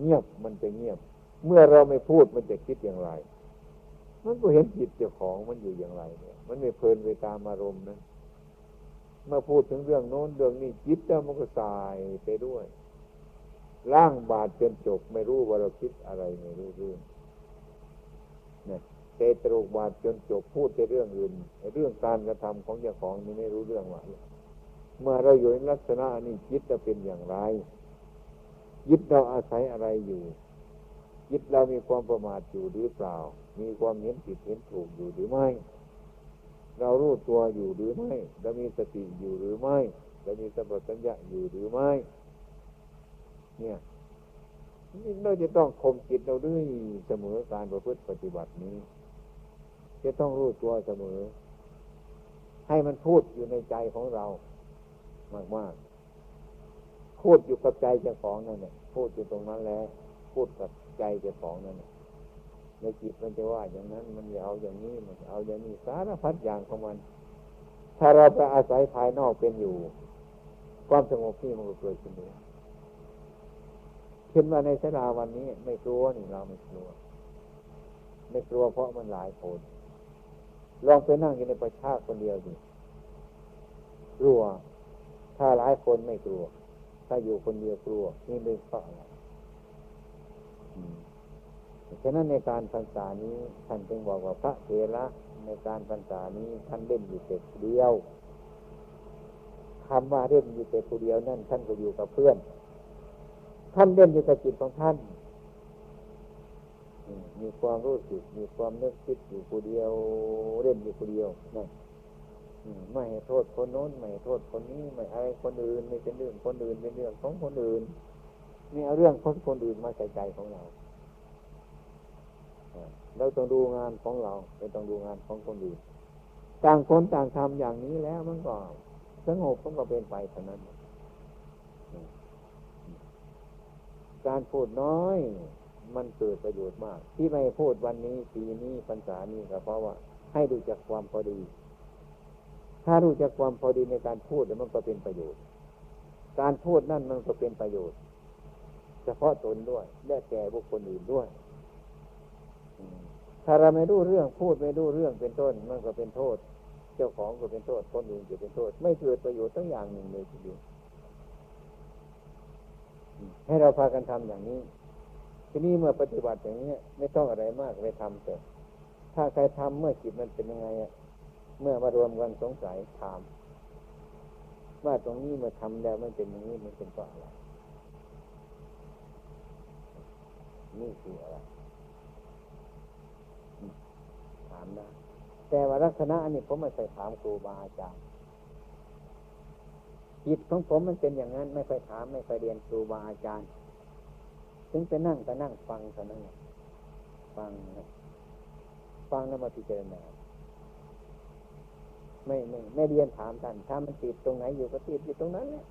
เงียบมันจะเงียบ เมื่อเราไม่พูดมันจะคิดอย่างไร มันก็เห็นจิตเจ้าของมันอยู่อย่างไรเนี่ย มันไม่เพลินไปตามอารมณ์นะเมื่อพูดถึงเรื่องโน้นเรื่องนี้จิตแล้วมันก็สายไปด้วยล่างบาดจนจบไม่รู้ว่าเราคิดอะไรไม่รู้เรื่องเนี่ยเตตรุกบาดจนจบพูดแต่เรื่องอื่นเรื่องการกระทำของเจ้าของนี่ไม่รู้เรื่องว่าเมื่อเราอยู่ในลักษณะนี้จิตจะเป็นอย่างไรยึดเราอาศัยอะไรอยู่ ยึดเรามีความประมาทอยู่หรือเปล่า มีความเห็นผิดเห็นถูกอยู่หรือไม่ เรารู้ตัวอยู่หรือไม่เรามีสติอยู่หรือไม่เรามีสัมปชัญญะอยู่หรือไม่ เนี่ยนี่เราจะต้องคมจิตเราด้วยเสมอการประพฤติปฏิบัตินี้ จะต้องรู้ตัวเสมอ ให้มันพูดอยู่ในใจของเรา มากๆพูดอยู่กับใจเจ้าของนั่นแหละพูดอยู่ตรงนั้นแล้ว พูดกับ ใจเจ้าของนั่นแหละในจิตมันจะว่าอย่างนั้น มันจะเอาอย่างนี้มันจะเอาอย่างนี้สารพัดอย่างของมัน ถ้าเราไปอาศัยภายนอกเป็นอยู่ ความสงบนี่มันก็เกิดขึ้นเองขึ้นมาในสลาวันนี้ ไม่กลัวนี่เราไม่กลัว ไม่กลัวเพราะมันหลายคนลองไปนั่งอยู่ในประชาคนเดียวดิกลัว ถ้าหลายคนไม่กลัว ถ้าอยู่คนเดียวกลัว นี่เป็นเพราะอะไร ฉะนั้นในการพรรษานี้ท่านจึงบอกว่าพระเถระในการพรรษานี้ท่านเล่นอยู่แต่เดียวคำว่าเล่นอยู่แต่คนเดียวนั่นท่านก็อยู่กับเพื่อน ท่านเล่นอยู่กับจิตของท่าน มีความรู้สึก มีความนึกคิดอยู่คนเดียวเล่นอยู่คนเดียวนั่นไม่ให้โทษคนโน้นไม่ให้โทษคนนี้ไม่อะไรคนอื่น ไม่เป็นเรื่องคนอื่นเป็นเรื่องของคนอื่น นี่เอาเรื่องของคนอื่นมาใส่ใจของเราเราต้องดูงานของเราไม่ต้องดูงานของคนอื่นต่างคนต่างทำอย่างนี้แล้วมันก็สงบมันก็เป็นไปเท่านั้น การพูดน้อย มันเกิดประโยชน์มาก ที่ไม่พูดวันนี้ปีนี้พรรษานี้ก็เพราะว่า ให้ดูจากความพอดี ถ้ารู้จักความพอดีในการพูดมันก็เป็นประโยชน์ การพูดนั่นมันก็เป็นประโยชน์ เฉพาะตนด้วย และแก่บุคคลอื่นด้วยถ้าเราไม่รู้เรื่องพูดไม่รู้เรื่องเป็นต้น มันก็เป็นโทษ เจ้าของก็เป็นโทษคนอื่นก็เป็นโทษ ไม่เกิดประโยชน์ทั้งอย่างหนึ่งเลยทีเดียวให้เราพากันทำอย่างนี้ ทีนี้เมื่อปฏิบัติอย่างนี้ไม่ต้องอะไรมากไปทำแต่ถ้าใครทำเมื่อจิตมันเป็นยังไงอะเมื่อมารวมกันสงสัยถามว่าตรงนี้เมื่อทำแล้วมันเป็นอย่างนี้มันเป็นเพราะอะไร นี่คืออะไรถามได้แต่ว่าลักษณะนี้ผมไม่เคยถามครูบาอาจารย์จิตของผมมันเป็นอย่างนั้น ไม่เคยถามไม่เคยเรียนครูบาอาจารย์ ถึงไปนั่งก็นั่งฟังเท่านั้นฟังนะฟังแล้วมาพิจารณาไม่ไม่ไม่เรียนถามท่านถ้ามันติดตรงไหนอยู่ก็ติดอยู่ตรงนั้นเนี่ย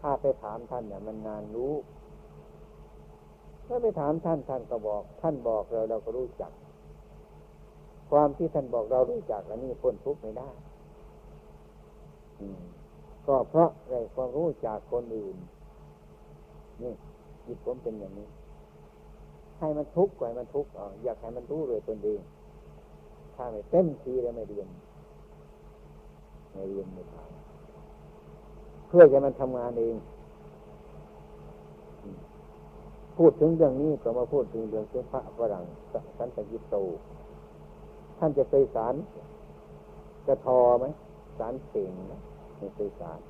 ถ้าไปถามท่านเนี่ยมันนานรู้ ถ้าไปถามท่านท่านก็บอก ท่านบอกเราเราก็รู้จัก ความที่ท่านบอกเรารู้จักอันนี้พ้นทุกข์ไม่ได้ก็เพราะไรความรู้จากคนอื่น นี่จิตผมเป็นอย่างนี้ ให้มันทุกข์กว่ามันทุกข์ออยากให้มันรู้เลยตนเองถ้าไม่เต็มทีแล้วไม่เรียนไม่เรียนไม่ทำเพื่อจะมันทำงานเอง พูดถึงเรื่องนี้ก็มาพูดถึงเรื่องพระฝรั่งสันตยิโต ท่านจะไปสารกระทอไหมสารเก่งนะไม่ไปสาร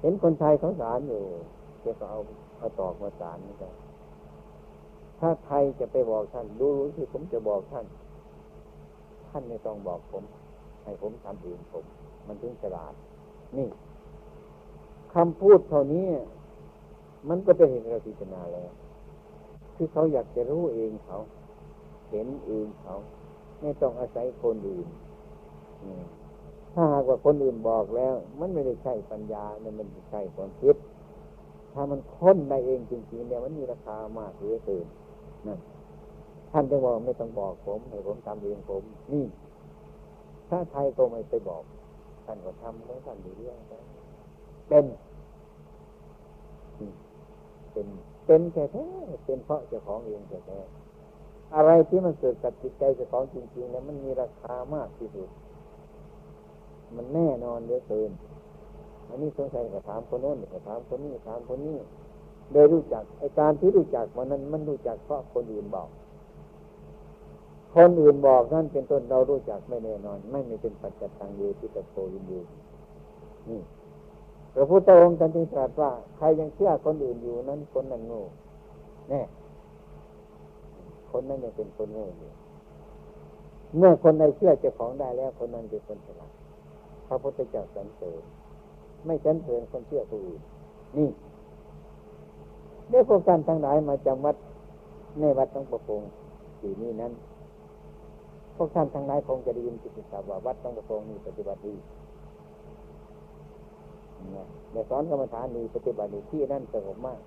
เห็นคนไทยเขาสารอยู่แกก็เอาเอาตอกมาสารนี่กันถ้าใครจะไปบอกท่านรู้ที่ผมจะบอกท่าน ท่านไม่ต้องบอกผม ให้ผมทำเองผม มันถึงฉลาด นี่คำพูดเท่านี้ มันก็เป็นเห็นเราพิจารณาแล้ว คือเขาอยากจะรู้เองเขา เห็นเองเขา ไม่ต้องอาศัยคนอื่นถ้าหากว่าคนอื่นบอกแล้ว มันไม่ได้ใช่ปัญญามันมันใช่ความคิด ถ้ามันค้นได้เองจริงๆเนี่ยมันมีราคามากเหลือเกินนั่นท่านจะบอกไม่ต้องบอกผมให้ผมทำเองผม นี่ถ้าไทยก็ไม่ไปบอก ท่านก็ทำแล้วท่านเรื่องเป็น เป็นเป็นแท้ๆเป็นเพราะเจ้าของเองแท้ๆอะไรที่มันเกิดกับจิตใจเจ้าของจริงๆ แล้วมันมีราคามากที่สุด มันแน่นอนเหลือเกินอันนี้สงสัยก็ถามคนโน้นก็ถามคนนี้ถามคนนี้โดยรู้จักไอการที่รู้จักมันนั้นมันรู้จักเพราะคนอื่นบอก คนอื่นบอกนั่นเป็นต้นเรารู้จักไม่แน่นอน ไม่มีเป็นปัจจัตตังเยติตะโกยินยูนี่ พระพุทธองค์ท่านจึงตรัสว่า ใครยังเชื่อคนอื่นอยู่นั้นคนนั้นโง่แน่คนนั้นยังเป็นคนโง่อยู่เมื่อคนใดเชื่อเจ้าของได้แล้ว คนนั้นเป็นคนฉลาดพระพุทธเจ้าสรรเสริญไม่สรรเสริญคนเชื่อผู้อื่นนี่ได้พวกท่านทั้งหลายมาจำวัดในวัดต้องประพงอยู่นี่นั้น พวกท่านทั้งหลายคงจะได้ยินกิจกรรมว่าวัดต้องประพงมีปฏิบัติดี ในสอนกรรมฐานดีปฏิบัติที่นั่นสงบมาก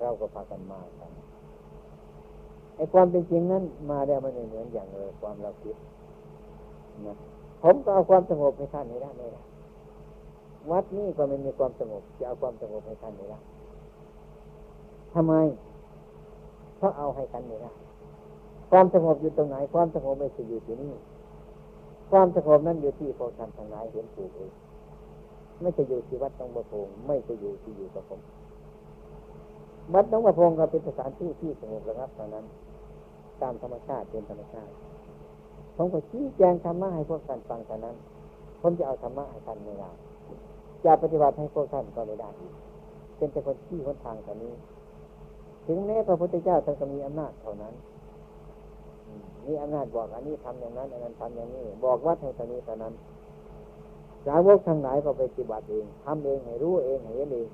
เราก็พากันมากันไอ้ความเป็นจริงนั้น มาแล้วมันไม่เหมือนอย่างเลยความเราคิดนะผมก็เอาความสงบให้ท่านไม่ได้ไม่ได้วัดนี้ก็ไม่มีความสงบจะเอาความสงบให้ท่านไม่ได้ทำไมเพราะเอาให้ท่านไม่ได้ความสงบอยู่ตรงไหน ความสงบไม่ใช่อยู่ที่นี่ ความสงบนั้นอยู่ที่พวกท่านทั้งหลายเห็นถูกเอง ไม่จะอยู่ที่วัดต้องประพงไม่จะอยู่ที่อยู่กับผมวัดต้องประพงก็เป็นสถานที่ที่สงบระงับเท่านั้น ตามธรรมชาติเป็นธรรมชาติผมก็ชี้แจงธรรมะให้พวกท่านฟังเท่านั้นผมจะเอาธรรมะให้ท่านไม่ได้จะปฏิบัติให้พวกท่านก็ไม่ได้อีกเป็นแต่คนที่คนทางเท่านี้ ถึงแม้พระพุทธเจ้าท่านก็มีอำนาจเท่านั้นมีอำนาจบอกอันนี้ทำอย่างนั้นอันนั้นทำอย่างนี้ บอกวัดให้เท่านี้เท่านั้น สาวกทั้งหลายก็ไปปฏิบัติเองทำเองให้รู้เองให้เห็นเอง